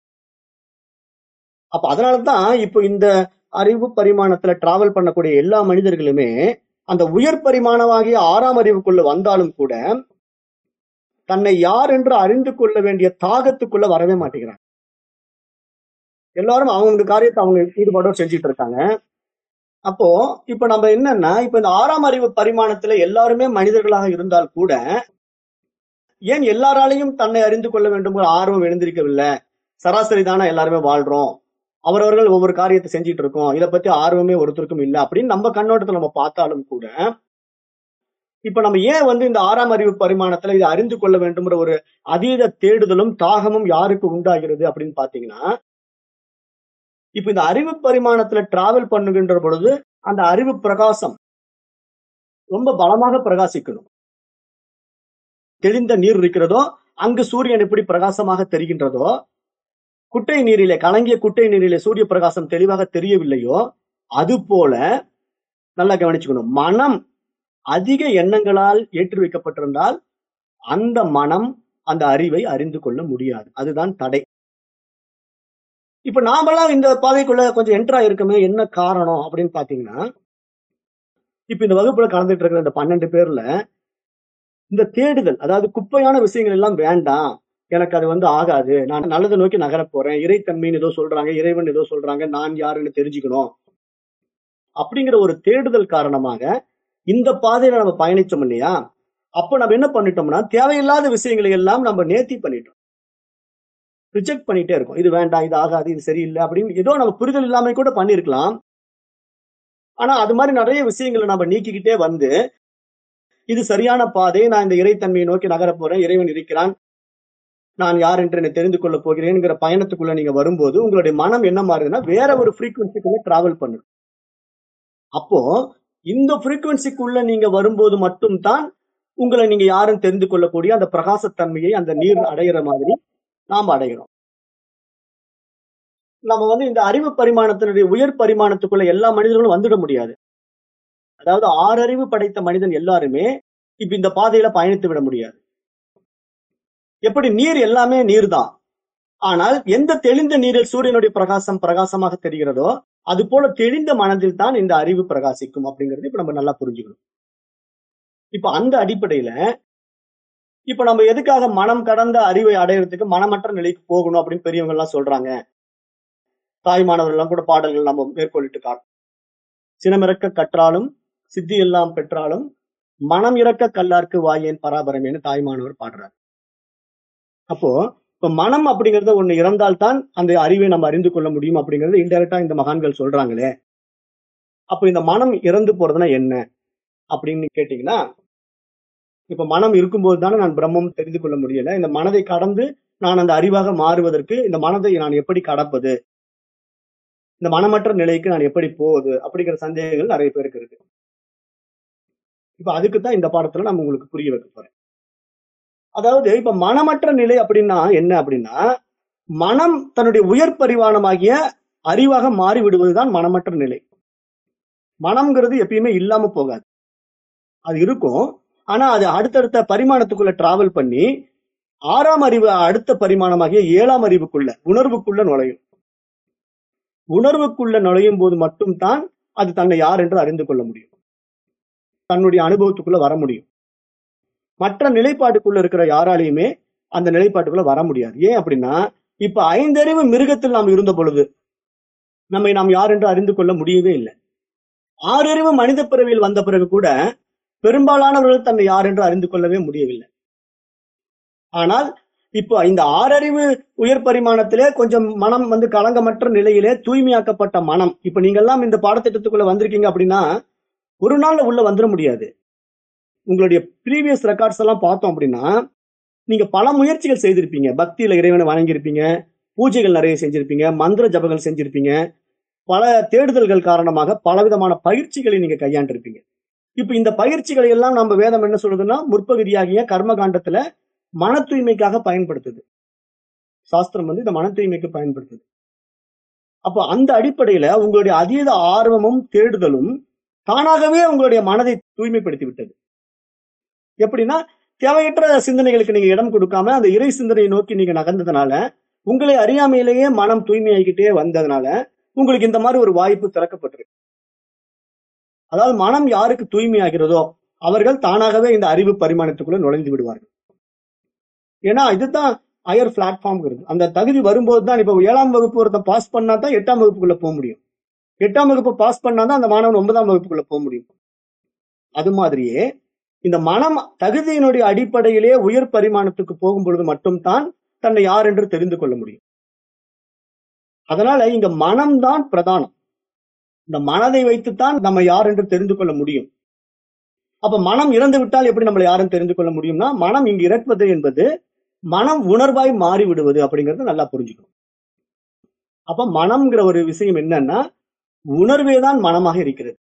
அப்ப அதனாலதான் இப்போ இந்த அறிவு பரிமாணத்துல டிராவல் பண்ணக்கூடிய எல்லா மனிதர்களுமே அந்த உயர் பரிமாணமாகிய ஆறாம் அறிவுக்குள்ள வந்தாலும் கூட தன்னை யார் என்று அறிந்து கொள்ள வேண்டிய தாகத்துக்குள்ள வரவே மாட்டேங்கிறாங்க. எல்லாரும் அவங்க காரியத்தை அவங்க ஈடுபாடோடு செஞ்சுட்டு இருக்காங்க. அப்போ இப்ப நம்ம என்னன்னா இப்ப இந்த ஆறாம் அறிவு பரிமாணத்துல எல்லாருமே மனிதர்களாக இருந்தால் கூட ஏன் எல்லாராலையும் தன்னை அறிந்து கொள்ள வேண்டும் ஆர்வம் எழுந்திருக்கவில்லை? சராசரி தானே எல்லாருமே வாழ்றோம். அவரவர்கள் ஒவ்வொரு காரியத்தை செஞ்சுட்டு இருக்கோம். இதை பத்தி ஆர்வமே ஒருத்தருக்கும் இல்லை அப்படின்னு நம்ம கண்ணோட்டத்தை நம்ம பார்த்தாலும் கூட இப்ப நம்ம ஏன் வந்து இந்த ஆறாம் அறிவு பரிமாணத்துல இதை அறிந்து கொள்ள வேண்டும்ன்ற ஒரு அதீத தேடுதலும் தாகமும் யாருக்கு உண்டாகிறது அப்படின்னு பாத்தீங்கன்னா இப்ப இந்த அறிவு பரிமாணத்துல டிராவல் பண்ணுகின்ற பொழுது அந்த அறிவு பிரகாசம் ரொம்ப பலமாக பிரகாசிக்கணும். தெளிந்த நீர் இருக்கிறதோ அங்கு சூரியன் எப்படி பிரகாசமாக தெரிகின்றதோ குட்டை நீரிலே கலங்கிய குட்டை நீரிலே சூரிய பிரகாசம் தெளிவாக தெரியவில்லையோ அது போல நல்லா கவனிச்சுக்கணும். மனம் அதிக எண்ணங்களால் ஏற்றி வைக்கப்பட்டிருந்தால் அந்த மனம் அந்த அறிவை அறிந்து கொள்ள முடியாது. அதுதான் தடை. இப்ப நாமெல்லாம் இந்த பாதைக்குள்ள கொஞ்சம் என்ட்ரா இருக்கமே என்ன காரணம் அப்படின்னு பாத்தீங்கன்னா இப்ப இந்த வகுப்புல கலந்துட்டு இருக்கிற இந்த பன்னெண்டு பேர்ல இந்த தேடுதல் அதாவது குப்பையான விஷயங்கள் எல்லாம் வேண்டாம். எனக்கு அது வந்து ஆகாது. நான் நல்லதை நோக்கி நகர போறேன். இறைத்தன்மைன்னு ஏதோ சொல்றாங்க இறைவன் ஏதோ சொல்றாங்க நான் யாருன்னு தெரிஞ்சுக்கணும். அப்படிங்கிற ஒரு தேடுதல் காரணமாக இந்த பாதையில நம்ம பயணிச்சோம் இல்லையா? அப்ப நம்ம என்ன பண்ணிட்டோம்னா தேவையில்லாத விஷயங்களை எல்லாம் நம்ம நேர்த்தி பண்ணிட்டோம். ரிஜெக்ட் பண்ணிட்டே இருக்கும். இது வேண்டாம் இது ஆகாது இது சரியில்லை அப்படின்னு ஏதோ நம்ம புரிதல் இல்லாம கூட பண்ணிருக்கலாம். ஆனா அது மாதிரி நிறைய விஷயங்களை நம்ம நீக்கிக்கிட்டே வந்து இது சரியான பாதை நான் இந்த இறைத்தன்மையை நோக்கி நகரப் போறேன் இறைவன் இருக்கிறான் நான் யார் என்று என்னை தெரிந்து கொள்ள போகிறேன்ங்கிற பயணத்துக்குள்ள நீங்க வரும்போது உங்களுடைய மனம் என்ன மாறுதுன்னா வேற ஒரு ஃப்ரீக்குவன்சிக்குள்ள டிராவல் பண்ணணும் அப்போ இந்த ஃப்ரீக்குவன்சிக்குள்ள நீங்க வரும்போது மட்டும்தான் உங்களை நீங்க யாரும் தெரிந்து கொள்ளக்கூடிய அந்த பிரகாசத்தன்மையை அந்த நீர் அடைகிற மாதிரி நாம் அடைகிறோம் நம்ம வந்து இந்த அறிவு பரிமாணத்தினுடைய உயர் பரிமாணத்துக்குள்ள எல்லா மனிதர்களும் வந்துட முடியாது. அதாவது ஆறறிவு படைத்த மனிதன் எல்லாருமே இப்ப இந்த பாதையில பயணித்து விட முடியாது. எப்படி? நீர் எல்லாமே நீர் தான் ஆனால் எந்த தெளிந்த நீரில் சூரியனுடைய பிரகாசம் பிரகாசமாக தெரிகிறதோ அது போல தெளிந்த மனதில் தான் இந்த அறிவு பிரகாசிக்கும் அப்படிங்கிறது இப்ப நம்ம நல்லா புரிஞ்சுக்கணும். இப்ப அந்த அடிப்படையில இப்ப நம்ம எதுக்காக மனம் கடந்த அறிவை அடையிறதுக்கு மனமற்ற நிலைக்கு போகணும் அப்படின்னு பெரியவங்க எல்லாம் சொல்றாங்க. தாய்மானவர்கள் எல்லாம் கூட பாடல்கள் நம்ம மேற்கொள்ளிட்டு காட்டும் சினமிறக்க கற்றாலும் சித்தி எல்லாம் பெற்றாலும் மனம் இறக்க கல்லார்க்கு வாயேன் பராபரமேன்னு தாய்மானவர் பாடுறாரு. அப்போ இப்ப மனம் அப்படிங்கறத ஒண்ணு இறந்தால்தான் அந்த அறிவை நம்ம அறிந்து கொள்ள முடியும் அப்படிங்கறது இன்டெரக்டா இந்த மகான்கள் சொல்றாங்களே. அப்ப இந்த மனம் இறந்து போறதுன்னா என்ன? அப்படின்னு கேட்டீங்கன்னா இப்ப மனம் இருக்கும்போது தானே நான் பிரம்மம் தெரிந்து கொள்ள முடியல. இந்த மனதை கடந்து நான் அந்த அறிவாக மாறுவதற்கு இந்த மனதை நான் எப்படி கடப்பது? இந்த மனமற்ற நிலைக்கு நான் எப்படி போவது? அப்படிங்கிற சந்தேகங்கள் நிறைய பேருக்கு இருக்கு. இப்ப அதுக்கு தான் இந்த பாடத்துல நம்ம உங்களுக்கு புரிய வைக்க போறேன். அதாவது இப்ப மனமற்ற நிலை அப்படின்னா என்ன அப்படின்னா மனம் தன்னுடைய உயர் பரிமாணமாகிய அறிவாக மாறி விடுவதுதான் மனமற்ற நிலை. மனம்ங்கிறது எப்பயுமே இல்லாம போகாது. அது இருக்கும். ஆனா அது அடுத்தடுத்த பரிமாணத்துக்குள்ள டிராவல் பண்ணி ஆறாம் அறிவு அடுத்த பரிமாணமாகிய ஏழாம் அறிவுக்குள்ள உணர்வுக்குள்ள நுழையும். உணர்வுக்குள்ள நுழையும் போது மட்டும்தான் அது தன்னை யார் என்று அறிந்து கொள்ள முடியும். தன்னுடைய அனுபவத்துக்குள்ள வர முடியும். மற்ற நிலைப்பாட்டுக்குள்ள இருக்கிற யாராலையுமே அந்த நிலைப்பாட்டுக்குள்ள வர முடியாது. ஏன் அப்படின்னா இப்ப ஐந்தறிவு மிருகத்தில் நாம் இருந்த பொழுது நம்மை நாம் யார் என்று அறிந்து கொள்ள முடியவே இல்லை. ஆறறிவு மனித பிறவியில் வந்த பிறகு கூட பெரும்பாலானவர்கள் தன்னை யார் என்று அறிந்து கொள்ளவே முடியவில்லை. ஆனால் இப்போ இந்த ஆறறிவு உயர் பரிமாணத்திலே கொஞ்சம் மனம் வந்து களங்கமற்ற நிலையிலே தூய்மையாக்கப்பட்ட மனம். இப்ப நீங்க எல்லாம் இந்த பாடத்திட்டத்துக்குள்ள வந்திருக்கீங்க அப்படின்னா ஒரு நாள்ல உள்ள வந்துட முடியாது. உங்களுடைய ப்ரீவியஸ் ரெக்கார்ட்ஸ் எல்லாம் பார்த்தோம் அப்படின்னா நீங்க பல முயற்சிகள் செய்திருப்பீங்க. பக்தியில இறைவனை வணங்கியிருப்பீங்க பூஜைகள் நிறைய செஞ்சிருப்பீங்க மந்திர ஜபங்கள் செஞ்சிருப்பீங்க. பல தேடுதல்கள் காரணமாக பலவிதமான பயிற்சிகளை நீங்க கையாண்டிருப்பீங்க. இப்ப இந்த பயிற்சிகளை எல்லாம் நம்ம வேதம் என்ன சொல்றதுன்னா முற்பகுதியாகிய கர்ம காண்டத்துல மன தூய்மைக்காக பயன்படுத்துது. சாஸ்திரம் வந்து இந்த மன தூய்மைக்கு பயன்படுத்துது. அப்போ அந்த அடிப்படையில உங்களுடைய அதீத ஆர்வமும் தேடுதலும் தானாகவே உங்களுடைய மனதை தூய்மைப்படுத்தி விட்டது எப்படின்னா தேவையற்ற சிந்தனைகளுக்கு நீங்க இடம் கொடுக்காம அந்த இறை சிந்தனையை நோக்கி நீங்க நகர்ந்ததுனால உங்களை அறியாமையிலேயே மனம் தூய்மையாகிக்கிட்டே வந்ததுனால உங்களுக்கு இந்த மாதிரி ஒரு வாய்ப்பு திறக்கப்பட்டிருக்கு. அதாவது மனம் யாருக்கு தூய்மையாகிறதோ அவர்கள் தானாகவே இந்த அறிவு பரிமாணத்துக்குள்ள நுழைந்து விடுவார்கள். ஏன்னா இதுதான் ஹையர் பிளாட்ஃபார்ம்ங்கிறது அந்த தகுதி வரும்போது தான் இப்போ ஏழாம் வகுப்பு ஒருத்தன் பாஸ் பண்ணா தான் எட்டாம் வகுப்புக்குள்ள போக முடியும். எட்டாம் வகுப்பு பாஸ் பண்ணாதான் அந்த மாணவன் ஒன்பதாம் வகுப்புக்குள்ள போக முடியும். அது மாதிரியே இந்த மனம் தகுதியினுடைய அடிப்படையிலே உயர் பரிமாணத்துக்கு போகும் பொழுது மட்டும்தான் தன்னை யார் என்று தெரிந்து கொள்ள முடியும். அதனால இங்க மனம்தான் பிரதானம். இந்த மனதை வைத்துத்தான் நம்ம யார் என்று தெரிந்து கொள்ள முடியும். அப்ப மனம் இறந்து விட்டால் எப்படி நம்மளை யாரும் தெரிந்து கொள்ள முடியும்னா மனம் இங்கு இறப்பது என்பது மனம் உணர்வாய் மாறி விடுவது அப்படிங்கறத நல்லா புரிஞ்சுக்கணும். அப்ப மனம்ங்கிற ஒரு விஷயம் என்னன்னா உணர்வே தான் மனமாக இருக்கிறது.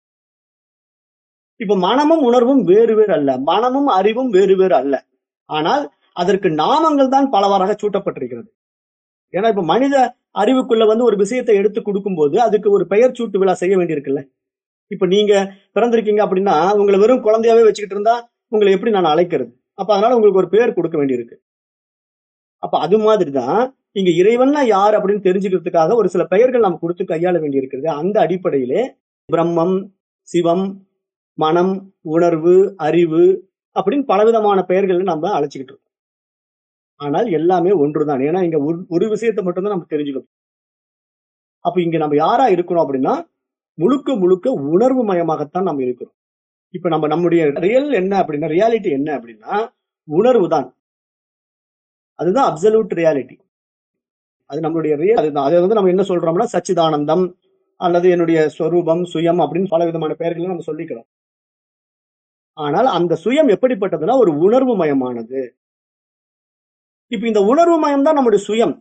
இப்ப மனமும் உணர்வும் வேறு வேறு அல்ல. மனமும் அறிவும் வேறு வேறு அல்ல. ஆனால் அதற்கு நாமங்கள் தான் பலவாறாக சூட்டப்பட்டிருக்கிறது. ஏன்னா இப்ப மனித அறிவுக்குள்ள வந்து ஒரு விஷயத்தை எடுத்து கொடுக்கும்போது அதுக்கு ஒரு பெயர் சூட்டு விழா செய்ய வேண்டியிருக்குல்ல. இப்ப நீங்க பிறந்திருக்கீங்க அப்படின்னா உங்களை வெறும் குழந்தையாவே வச்சுக்கிட்டு இருந்தா உங்களை எப்படி நான் அழைக்கிறது? அப்ப அதனால உங்களுக்கு ஒரு பேர் கொடுக்க வேண்டியிருக்கு. அப்ப அது மாதிரிதான் இங்க இறைவன்னா யார் அப்படின்னு தெரிஞ்சுக்கிறதுக்காக ஒரு சில பெயர்கள் நாம் கொடுத்து கையாள வேண்டியிருக்கிறது. அந்த அடிப்படையிலே பிரம்மம் சிவம் மனம் உணர்வு அறிவு அப்படின்னு பலவிதமான பெயர்கள் நம்ம அழைச்சிக்கிட்டு இருக்கோம். ஆனால் எல்லாமே ஒன்றுதான். ஏன்னா இங்க ஒரு ஒரு விஷயத்தை மட்டும்தான் நம்ம தெரிஞ்சுக்கணும். அப்ப இங்க நம்ம யாரா இருக்கிறோம் அப்படின்னா முழுக்க முழுக்க உணர்வு மயமாகத்தான் நம்ம இருக்கிறோம். இப்ப நம்ம நம்முடைய ரியல் என்ன அப்படின்னா ரியாலிட்டி என்ன அப்படின்னா உணர்வு தான் அதுதான் அப்சல்யூட் ரியாலிட்டி அது நம்மளுடைய ரியல் அதுதான். அதை வந்து நம்ம என்ன சொல்றோம்னா சச்சிதானந்தம் அல்லது என்னுடைய ஸ்வரூபம் சுயம் அப்படின்னு பல விதமான பெயர்களை நம்ம சொல்லிக்கிறோம். ஆனால் அந்த சுயம் எப்படிப்பட்டதுன்னா ஒரு உணர்வு மயமானது. இப்ப இந்த உணர்வு மயம் தான் நம்முடைய சுயம்.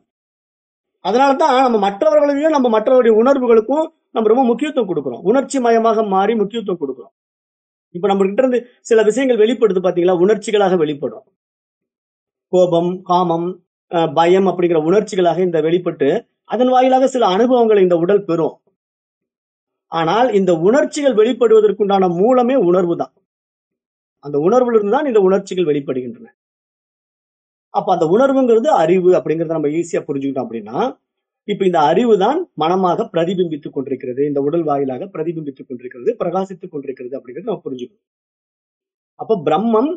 அதனால தான் நம்ம மற்றவர்களையும் நம்ம மற்றவருடைய உணர்வுகளுக்கும் நம்ம ரொம்ப முக்கியத்துவம் கொடுக்குறோம். உணர்ச்சி மயமாக மாறி முக்கியத்துவம் கொடுக்குறோம். இப்ப நம்ம கிட்ட இருந்து சில விஷயங்கள் வெளிப்படுது பாத்தீங்களா? உணர்ச்சிகளாக வெளிப்படும். கோபம் காமம் அஹ், பயம் அப்படிங்கிற உணர்ச்சிகளாக இந்த வெளிப்பட்டு அதன் வாயிலாக சில அனுபவங்களை இந்த உடல் பெறும். ஆனால் இந்த உணர்ச்சிகள் வெளிப்படுவதற்குண்டான மூலமே உணர்வு தான். அந்த உணர்வுலிருந்து தான் இந்த உணர்ச்சிகள் வெளிப்படுகின்றன. அப்ப அந்த உணர்வுங்கிறது அறிவு அப்படிங்கிறத நம்ம ஈஸியா புரிஞ்சுக்கிட்டோம் அப்படின்னா இப்ப இந்த அறிவு தான் மனமாக பிரதிபிம்பித்துக் கொண்டிருக்கிறது இந்த உடல் வாயிலாக பிரதிபிம்பித்துக் கொண்டிருக்கிறது பிரகாசித்துக் கொண்டிருக்கிறது அப்படிங்கிறது நம்ம புரிஞ்சுக்கணும். அப்ப பிரம்மம்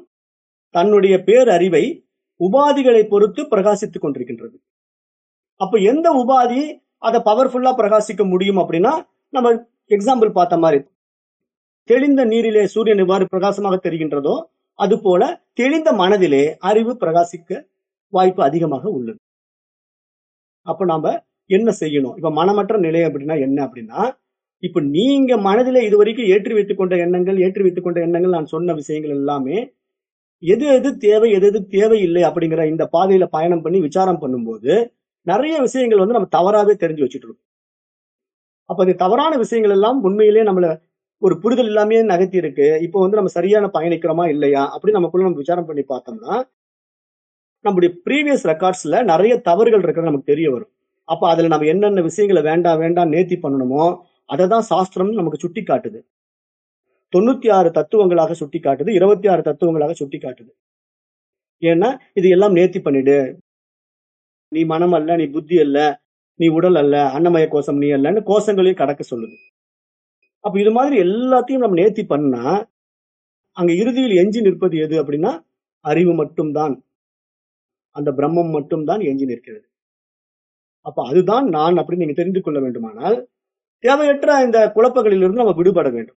தன்னுடைய பேரறிவை உபாதிகளை பொறுத்து பிரகாசித்துக் கொண்டிருக்கின்றது. அப்ப எந்த உபாதி அதை பவர்ஃபுல்லா பிரகாசிக்க முடியும் அப்படின்னா நம்ம எக்ஸாம்பிள் பார்த்த மாதிரி தெளிந்த நீரிலே சூரியன் எவ்வாறு பிரகாசமாக தெரிகின்றதோ அது போல தெளிந்த மனதிலே அறிவு பிரகாசிக்க வாய்ப்பு அதிகமாக உள்ளது. அப்ப நாம என்ன செய்யணும்? இப்ப மனமற்ற நிலை அப்படின்னா என்ன அப்படின்னா இப்ப நீங்க மனதில இதுவரைக்கும் ஏற்றி வைத்துக் கொண்ட எண்ணங்கள் ஏற்றி வைத்துக் கொண்ட எண்ணங்கள் நான் சொன்ன விஷயங்கள் எல்லாமே எது எது தேவை எது எது தேவையில்லை அப்படிங்கிற இந்த பாதையில பயணம் பண்ணி விசாரம் பண்ணும்போது நிறைய விஷயங்கள் வந்து நம்ம தவறாவே தெரிஞ்சு வச்சுட்டு இருக்கோம். அப்ப இந்த தவறான விஷயங்கள் எல்லாம் உண்மையிலேயே நம்மள ஒரு புரிதல் இல்லாமே நகர்த்தி இருக்கு இப்போ வந்து நம்ம சரியான பயணிக்கிறோமா இல்லையா? அப்படின்னு நமக்குள்ள நம்ம விசாரம் பண்ணி பார்த்தோம்னா நம்முடைய ப்ரீவியஸ் ரெக்கார்ட்ஸ்ல நிறைய தவறுகள் இருக்கிறது நமக்கு தெரிய வரும். அப்ப அதுல நம்ம என்னென்ன விஷயங்களை வேண்டாம் வேண்டாம் நேர்த்தி பண்ணணுமோ அதை தான் சாஸ்திரம் நமக்கு சுட்டி காட்டுது தொண்ணூத்தி ஆறு தத்துவங்களாக சுட்டி காட்டுது இருபத்தி ஆறு தத்துவங்களாக சுட்டி காட்டுது ஏன்னா இது எல்லாம் நேர்த்தி பண்ணிடு. நீ மனம் அல்ல நீ புத்தி அல்ல நீ உடல் அல்ல அன்னமய கோஷம் நீ அல்லன்னு கோஷங்களையும் கடக்க சொல்லுது. அப்ப இது மாதிரி எல்லாத்தையும் நம்ம நேர்த்தி பண்ணா அங்க இறுதியில் எஞ்சி நிற்பது எது அப்படின்னா அறிவு மட்டும்தான். அந்த பிரம்மம் மட்டும்தான் எஞ்சி நிற்கிறது. அப்ப அதுதான் நான் அப்படின்னு நீங்க தெரிந்து கொள்ள வேண்டுமானால் தேவையற்ற இந்த குழப்பங்களிலிருந்து நம்ம விடுபட வேண்டும்.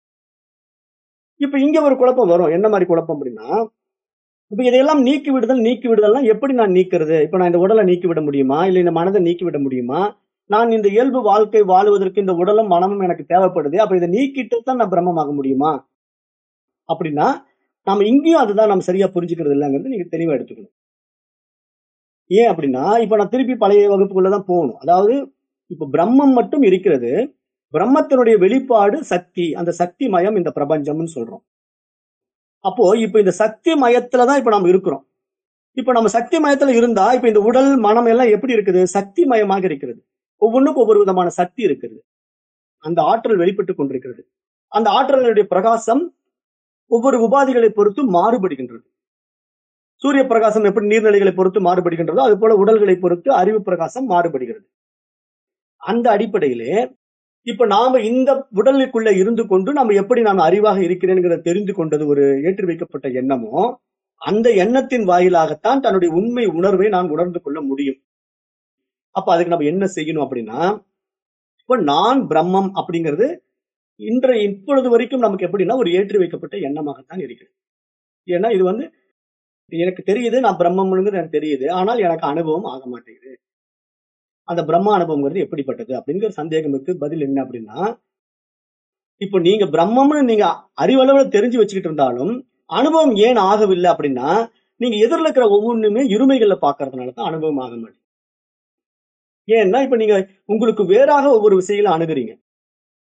இப்ப இங்க ஒரு குழப்பம் வரும். என்ன மாதிரி குழப்பம் அப்படின்னா இப்ப இதையெல்லாம் நீக்கி விடுதல் நீக்கி விடுதல்னா எப்படி நான் நீக்கிறது? இப்ப நான் இந்த உடலை நீக்கி விட முடியுமா? இல்ல இந்த மனதை நீக்கி விட முடியுமா? நான் இந்த இயல்பு வாழ்க்கை வாழுவதற்கு இந்த உடலும் மனமும் எனக்கு தேவைப்படுது அப்ப இதை நீக்கிட்டு தான் நான் பிரம்மமாக முடியுமா? அப்படின்னா நாம இங்கேயும் அதுதான் நம்ம சரியா புரிஞ்சுக்கிறது இல்லைங்கிறது நீங்க தெளிவா எடுத்துக்கணும். ஏன் அப்படின்னா இப்ப நான் திருப்பி பழைய வகுப்புக்குள்ளதான் போகணும். அதாவது இப்ப பிரம்மம் மட்டும் இருக்கிறது பிரம்மத்தினுடைய வெளிப்பாடு சக்தி அந்த சக்தி மயம் இந்த பிரபஞ்சம்னு சொல்றோம். அப்போ இப்ப இந்த சக்தி மயத்துலதான் இப்ப நம்ம இருக்கிறோம். இப்ப நம்ம சக்தி மயத்துல இருந்தா இப்ப இந்த உடல் மனம் எல்லாம் எப்படி இருக்குது? சக்தி மயமாக இருக்கிறது. ஒவ்வொன்றுக்கும் ஒவ்வொரு விதமான சக்தி இருக்கிறது. அந்த ஆற்றல் வெளிப்பட்டு கொண்டிருக்கிறது. அந்த ஆற்றலுடைய பிரகாசம் ஒவ்வொரு உபாதிகளை பொறுத்து மாறுபடுகின்றது. சூரிய பிரகாசம் எப்படி நீர்நிலைகளை பொறுத்து மாறுபடுகின்றதோ அது போல உடல்களை பொறுத்து அறிவு பிரகாசம் மாறுபடுகிறது. அந்த அடிப்படையிலே இப்ப நாம இந்த உடலுக்குள்ள இருந்து கொண்டு நம்ம எப்படி நான் அறிவாக இருக்கிறேங்கிறத தெரிந்து கொண்டது ஒரு ஏற்றி வைக்கப்பட்ட எண்ணமோ அந்த எண்ணத்தின் வாயிலாகத்தான் தன்னுடைய உண்மை உணர்வை நான் உணர்ந்து கொள்ள முடியும். அப்ப அதுக்கு நம்ம என்ன செய்யணும் அப்படின்னா இப்ப நான் பிரம்மம் அப்படிங்கிறது இன்றைய இப்பொழுது வரைக்கும் நமக்கு எப்படின்னா ஒரு ஏற்றி வைக்கப்பட்ட எண்ணமாகத்தான் இருக்கிறது. ஏன்னா இது வந்து எனக்கு தெரியுது நான் பிரம்மம்ங்கிறது எனக்கு தெரியுது ஆனால் எனக்கு அனுபவம் ஆக மாட்டேங்குது. அந்த பிரம்ம அனுபவங்கிறது எப்படிப்பட்டது அப்படிங்கிற சந்தேகமுக்கு பதில் என்ன அப்படின்னா இப்போ நீங்க பிரம்மம்னு நீங்க அறிவளவுல தெரிஞ்சு வச்சுக்கிட்டு இருந்தாலும் அனுபவம் ஏன் ஆகவில்லை அப்படின்னா நீங்க எதிரில் இருக்கிற ஒவ்வொன்றுமே இருமைகளை பாக்குறதுனால தான் அனுபவம் ஆக மாட்டேங்குது. ஏன்னா இப்ப நீங்க உங்களுக்கு வேறாக ஒவ்வொரு விஷயங்களை அணுகுறீங்க.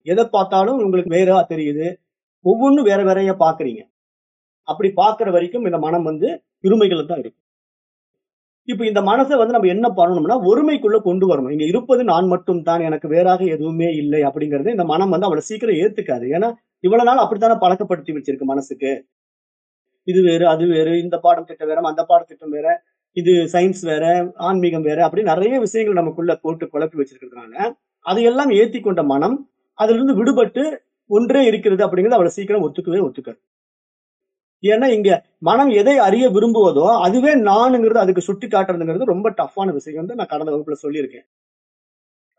எதை பார்த்தாலும் உங்களுக்கு வேறா தெரியுது. ஒவ்வொன்றும் வேற வேறைய பாக்குறீங்க அப்படி பாக்குற வரைக்கும் இந்த மனம் வந்து இருமைகள் தான் இருக்கு. இப்ப இந்த மனசை வந்து நம்ம என்ன பண்ணணும்னா ஒருமைக்குள்ள கொண்டு வரணும். இங்க இருப்பது நான் மட்டும் தான் எனக்கு வேறாக எதுவுமே இல்லை அப்படிங்கறது இந்த மனம் வந்து அவ்வளவு சீக்கிரம் ஏத்துக்காது. ஏன்னா இவ்வளவு நாள் அப்படித்தானே பழக்கப்படுத்தி வச்சிருக்கு மனசுக்கு. இது வேறு அது வேறு இந்த பாடம் திட்டம் வேற அந்த பாடத்திட்டம் வேற. இது சயின்ஸ் வேற ஆன்மீகம் வேற அப்படி நிறைய விஷயங்கள் நமக்குள்ள போட்டு குழப்பி வச்சிருக்கிறதுனால அதையெல்லாம் ஏத்தி கொண்ட மனம் அதுல இருந்து விடுபட்டு ஒன்றே இருக்கிறது அப்படிங்கிறது அவ்வளவு சீக்கிரம் ஒத்துக்கவே ஒத்துக்காது. ஏன்னா இங்க மனம் எதை அறிய விரும்புவதோ அதுவே நானுங்கிறது அதுக்கு சுட்டி காட்டுறதுங்கிறது ரொம்ப டஃப்பான விஷயம் வந்து நான் கடந்த வகுப்புல சொல்லியிருக்கேன்.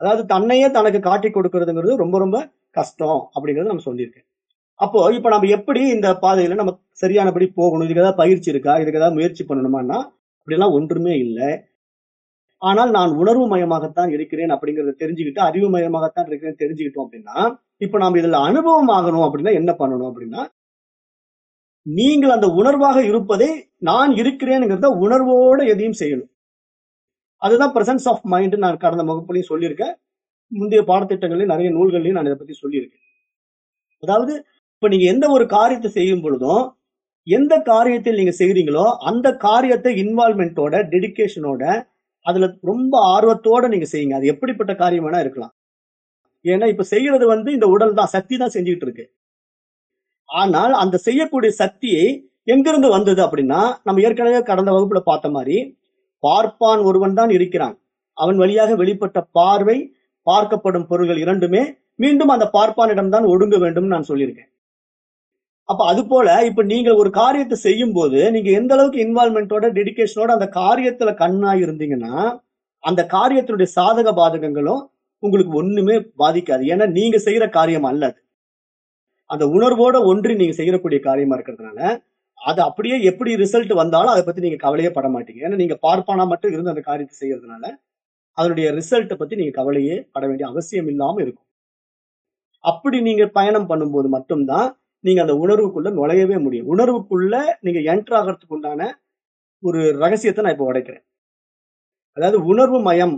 அதாவது தன்னையே தனக்கு காட்டி கொடுக்கறதுங்கிறது ரொம்ப ரொம்ப கஷ்டம் அப்படிங்கிறது நம்ம சொல்லியிருக்கேன். அப்போ இப்ப நம்ம எப்படி இந்த பாதையில நம்ம சரியானபடி போகணும்? இதுக்கு ஏதாவது பயிற்சி இருக்கா? இதுக்கு ஏதாவது முயற்சி பண்ணணுமான்னா அப்படிலாம் ஒன்றுமே இல்லை. ஆனால் நான் உணர்வு மயமாகத்தான் இருக்கிறேன் அப்படிங்கறத தெரிஞ்சுக்கிட்டு அறிவு மயமாகத்தான் இருக்கிறேன் தெரிஞ்சுக்கிட்டோம் அப்படின்னா இப்ப நாம இதுல அனுபவம் ஆகணும் அப்படின்னா என்ன பண்ணணும் அப்படின்னா நீங்கள் அந்த உணர்வாக இருப்பதை நான் இருக்கிறேனுங்கிறத உணர்வோட எதையும் செய்யணும். அதுதான் பிரசன்ஸ் ஆஃப் மைண்ட் நான் கடந்த வகுப்புலையும் சொல்லியிருக்கேன். முந்தைய பாடத்திட்டங்களையும் நிறைய நூல்கள்லையும் நான் இதை பத்தி சொல்லியிருக்கேன். அதாவது இப்ப நீங்க எந்த ஒரு காரியத்தை செய்யும் பொழுதும் எந்த காரியத்தில் நீங்க செய்கிறீங்களோ அந்த காரியத்தை இன்வால்மெண்ட்டோட டெடிகேஷனோட அதுல ரொம்ப ஆர்வத்தோட நீங்க செய்யுங்க. அது எப்படிப்பட்ட காரியம் வேணா இருக்கலாம். ஏன்னா இப்ப செய்யறது வந்து இந்த உடல் தான் சக்தி தான் செஞ்சுக்கிட்டு இருக்கு. ஆனால் அந்த செய்யக்கூடிய சக்தியை எங்கிருந்து வந்தது அப்படின்னா நம்ம ஏற்கனவே கடந்த வகுப்புல பார்த்த மாதிரி பார்ப்பான் ஒருவன் தான் இருக்கிறான். அவன் வழியாக வெளிப்பட்ட பார்வை பார்க்கப்படும் பொருள்கள் இரண்டுமே மீண்டும் அந்த பார்ப்பானிடம் தான் ஒடுங்க வேண்டும் நான் சொல்லியிருக்கேன். அப்ப அது போல இப்ப நீங்க ஒரு காரியத்தை செய்யும் போது நீங்க எந்த அளவுக்கு இன்வால்மெண்டோட டெடிகேஷனோட அந்த காரியத்துல கண்ணா இருந்தீங்கன்னா அந்த காரியத்தினுடைய சாதக பாதகங்களும் உங்களுக்கு ஒண்ணுமே பாதிக்காது. ஏன்னா நீங்க செய்யற காரியம் அல்ல அது. அந்த உணர்வோட ஒன்றி நீங்க செய்யக்கூடிய காரியமா இருக்கிறதுனால அது அப்படியே எப்படி ரிசல்ட் வந்தாலும் அதை பத்தி நீங்க கவலையே பட மாட்டீங்க. ஏன்னா நீங்க பார்ப்பானா மட்டும் இருந்து அந்த காரியத்தை செய்யறதுனால அதனுடைய ரிசல்ட்டை பத்தி நீங்க கவலையே பட வேண்டிய அவசியம் இல்லாம இருக்கும். அப்படி நீங்க பயணம் பண்ணும்போது மட்டும்தான் நீங்க அந்த உணர்வுக்குள்ள நுழையவே முடியும். உணர்வுக்குள்ள நீங்க என்டர் ஆகிறதுக்கு உண்டான ஒரு ரகசியத்தை நான் இப்போ உடைக்கிறேன். அதாவது உணர்வு மயம்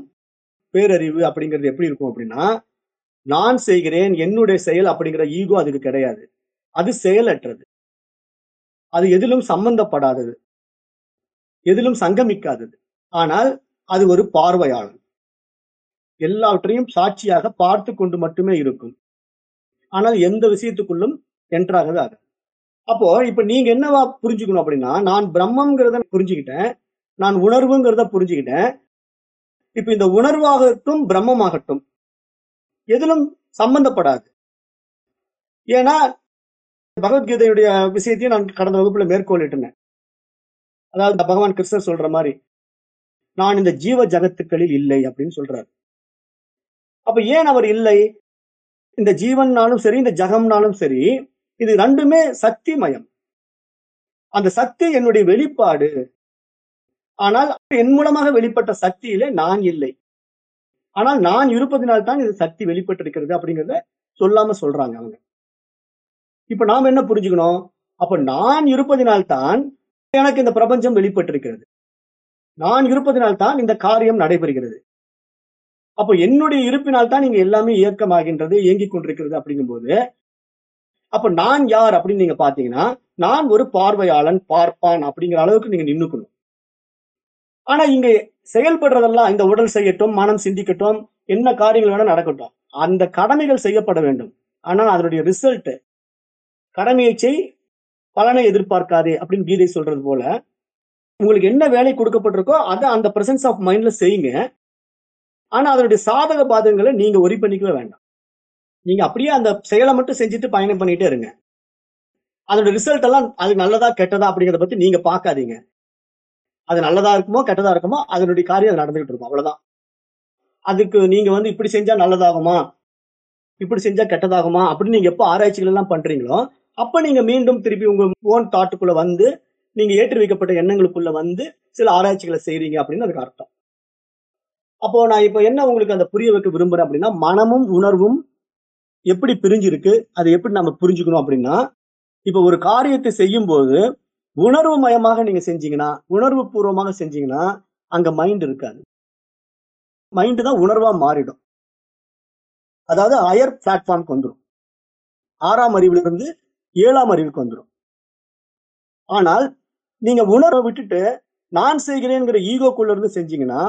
பேரறிவு அப்படிங்கிறது எப்படி இருக்கும் அப்படின்னா நான் செய்கிறேன் என்னுடைய செயல் அப்படிங்கிற ஈகோ அதுக்கு கிடையாது. அது செயலற்றது. அது எதிலும் சம்பந்தப்படாதது. எதிலும் சங்கமிக்காதது. ஆனால் அது ஒரு பார்வையாளன் எல்லாவற்றையும் சாட்சியாக பார்த்து கொண்டு மட்டுமே இருக்கும். ஆனால் எந்த விஷயத்துக்குள்ளும் என்ட்ராகவே ஆகாது அப்போ இப்ப நீங்க என்னவா புரிஞ்சுக்கணும் அப்படின்னா நான் பிரம்மங்கிறத புரிஞ்சுக்கிட்டேன். நான் உணர்வுங்கிறத புரிஞ்சுக்கிட்டேன். இப்ப இந்த உணர்வாகட்டும் பிரம்மமாகட்டும் எதிலும் சம்பந்தப்படாது. ஏன்னா பகவத்கீதையுடைய விஷயத்தையும் நான் கடந்த வகுப்புல மேற்கோளிட்டேன் அதாவது பகவான் கிருஷ்ணர் சொல்ற மாதிரி நான் இந்த ஜீவ ஜகத்துக்களில் இல்லை அப்படின்னு சொல்றாரு. அப்ப ஏன் அவர் இல்லை? இந்த ஜீவன்னாலும் சரி இந்த ஜகம்னாலும் சரி இது ரெண்டுமே சக்தி மயம் அந்த சக்தி என்னுடைய வெளிப்பாடு. ஆனால் என் மூலமாக வெளிப்பட்ட சக்தியிலே நான் இல்லை. ஆனால் நான் இருப்பதினால் தான் இது சக்தி வெளிப்பட்டிருக்கிறது அப்படிங்கிறத சொல்லாம சொல்றாங்க அவங்க. இப்ப நாம என்ன புரிஞ்சுக்கணும்? அப்ப நான் இருப்பதினால்தான் எனக்கு இந்த பிரபஞ்சம் வெளிப்பட்டிருக்கிறது. நான் இருப்பதினால்தான் இந்த காரியம் நடைபெறுகிறது. அப்போ என்னுடைய இருப்பினால் தான் நீங்க எல்லாமே இயக்கமாகின்றது இயங்கிக் கொண்டிருக்கிறது அப்படிங்கும்போது அப்ப நான் யார் அப்படின்னு நீங்க பாத்தீங்கன்னா நான் ஒரு பார்வையாளன் பார்ப்பான் அப்படிங்கிற அளவுக்கு நீங்க நின்னுக்கணும். ஆனா இங்க செயல்படுறதெல்லாம் இந்த உடல் செய்யட்டும் மனம் சிந்திக்கட்டும் என்ன காரியங்கள் வேணா நடக்கட்டும். அந்த கடமைகள் செய்யப்பட வேண்டும். ஆனால் அதனுடைய ரிசல்ட் கடமையை செய் பலனை எதிர்பார்க்காதே அப்படின்னு கீதை சொல்றது போல உங்களுக்கு என்ன வேலை கொடுக்கப்பட்டிருக்கோ அதை அந்த பிரசன்ஸ் ஆஃப் மைண்ட்ல செய்யுங்க. ஆனா அதனுடைய சாதக பாதகங்களை நீங்க ஒரி பண்ணிக்கவே வேண்டாம். நீங்க அப்படியே அந்த செயலை மட்டும் செஞ்சுட்டு பயணம் பண்ணிட்டே இருங்க. அதோட ரிசல்ட் எல்லாம் அது நல்லதா கெட்டதா அப்படிங்கிறத பத்தி நீங்க பாக்காதீங்க அது நல்லதா இருக்குமோ கெட்டதா இருக்குமோ அதனுடைய காரியம் அது நடந்துகிட்டு இருக்கும். அவ்வளவுதான். அதுக்கு நீங்க வந்து இப்படி செஞ்சா நல்லதாகுமா? இப்படி செஞ்சா கெட்டதாகுமா? அப்படின்னு நீங்க எப்போ ஆராய்ச்சிகள் எல்லாம் பண்றீங்களோ அப்ப நீங்க மீண்டும் திருப்பி உங்க ஓன் தாட்டுக்குள்ள வந்து நீங்க ஏற்றி வைக்கப்பட்ட எண்ணங்களுக்குள்ள வந்து சில ஆராய்ச்சிகளை செய்றீங்க அப்படின்னு அதுக்கு அர்த்தம். அப்போ நான் இப்ப என்ன உங்களுக்கு அந்த புரிய வைக்க விரும்புறேன் அப்படின்னா மனமும் உணர்வும் எப்படி பிரிஞ்சிருக்கு அதை எப்படி நம்ம புரிஞ்சுக்கணும் அப்படின்னா இப்ப ஒரு காரியத்தை செய்யும் போது உணர்வு மயமாக நீங்க செஞ்சீங்கன்னா உணர்வு பூர்வமாக செஞ்சீங்கன்னா அங்க மைண்ட் இருக்காது. மைண்டு தான் உணர்வா மாறிடும். அதாவது ஹையர் பிளாட்ஃபார்ம்க்கு வந்துடும் ஆறாம் அறிவுல இருந்து ஏழாம் அறிவுக்கு வந்துடும் ஆனால் நீங்க உணர்வை விட்டுட்டு நான் செய்கிறேங்கிற ஈகோக்குள்ள இருந்து செஞ்சீங்கன்னா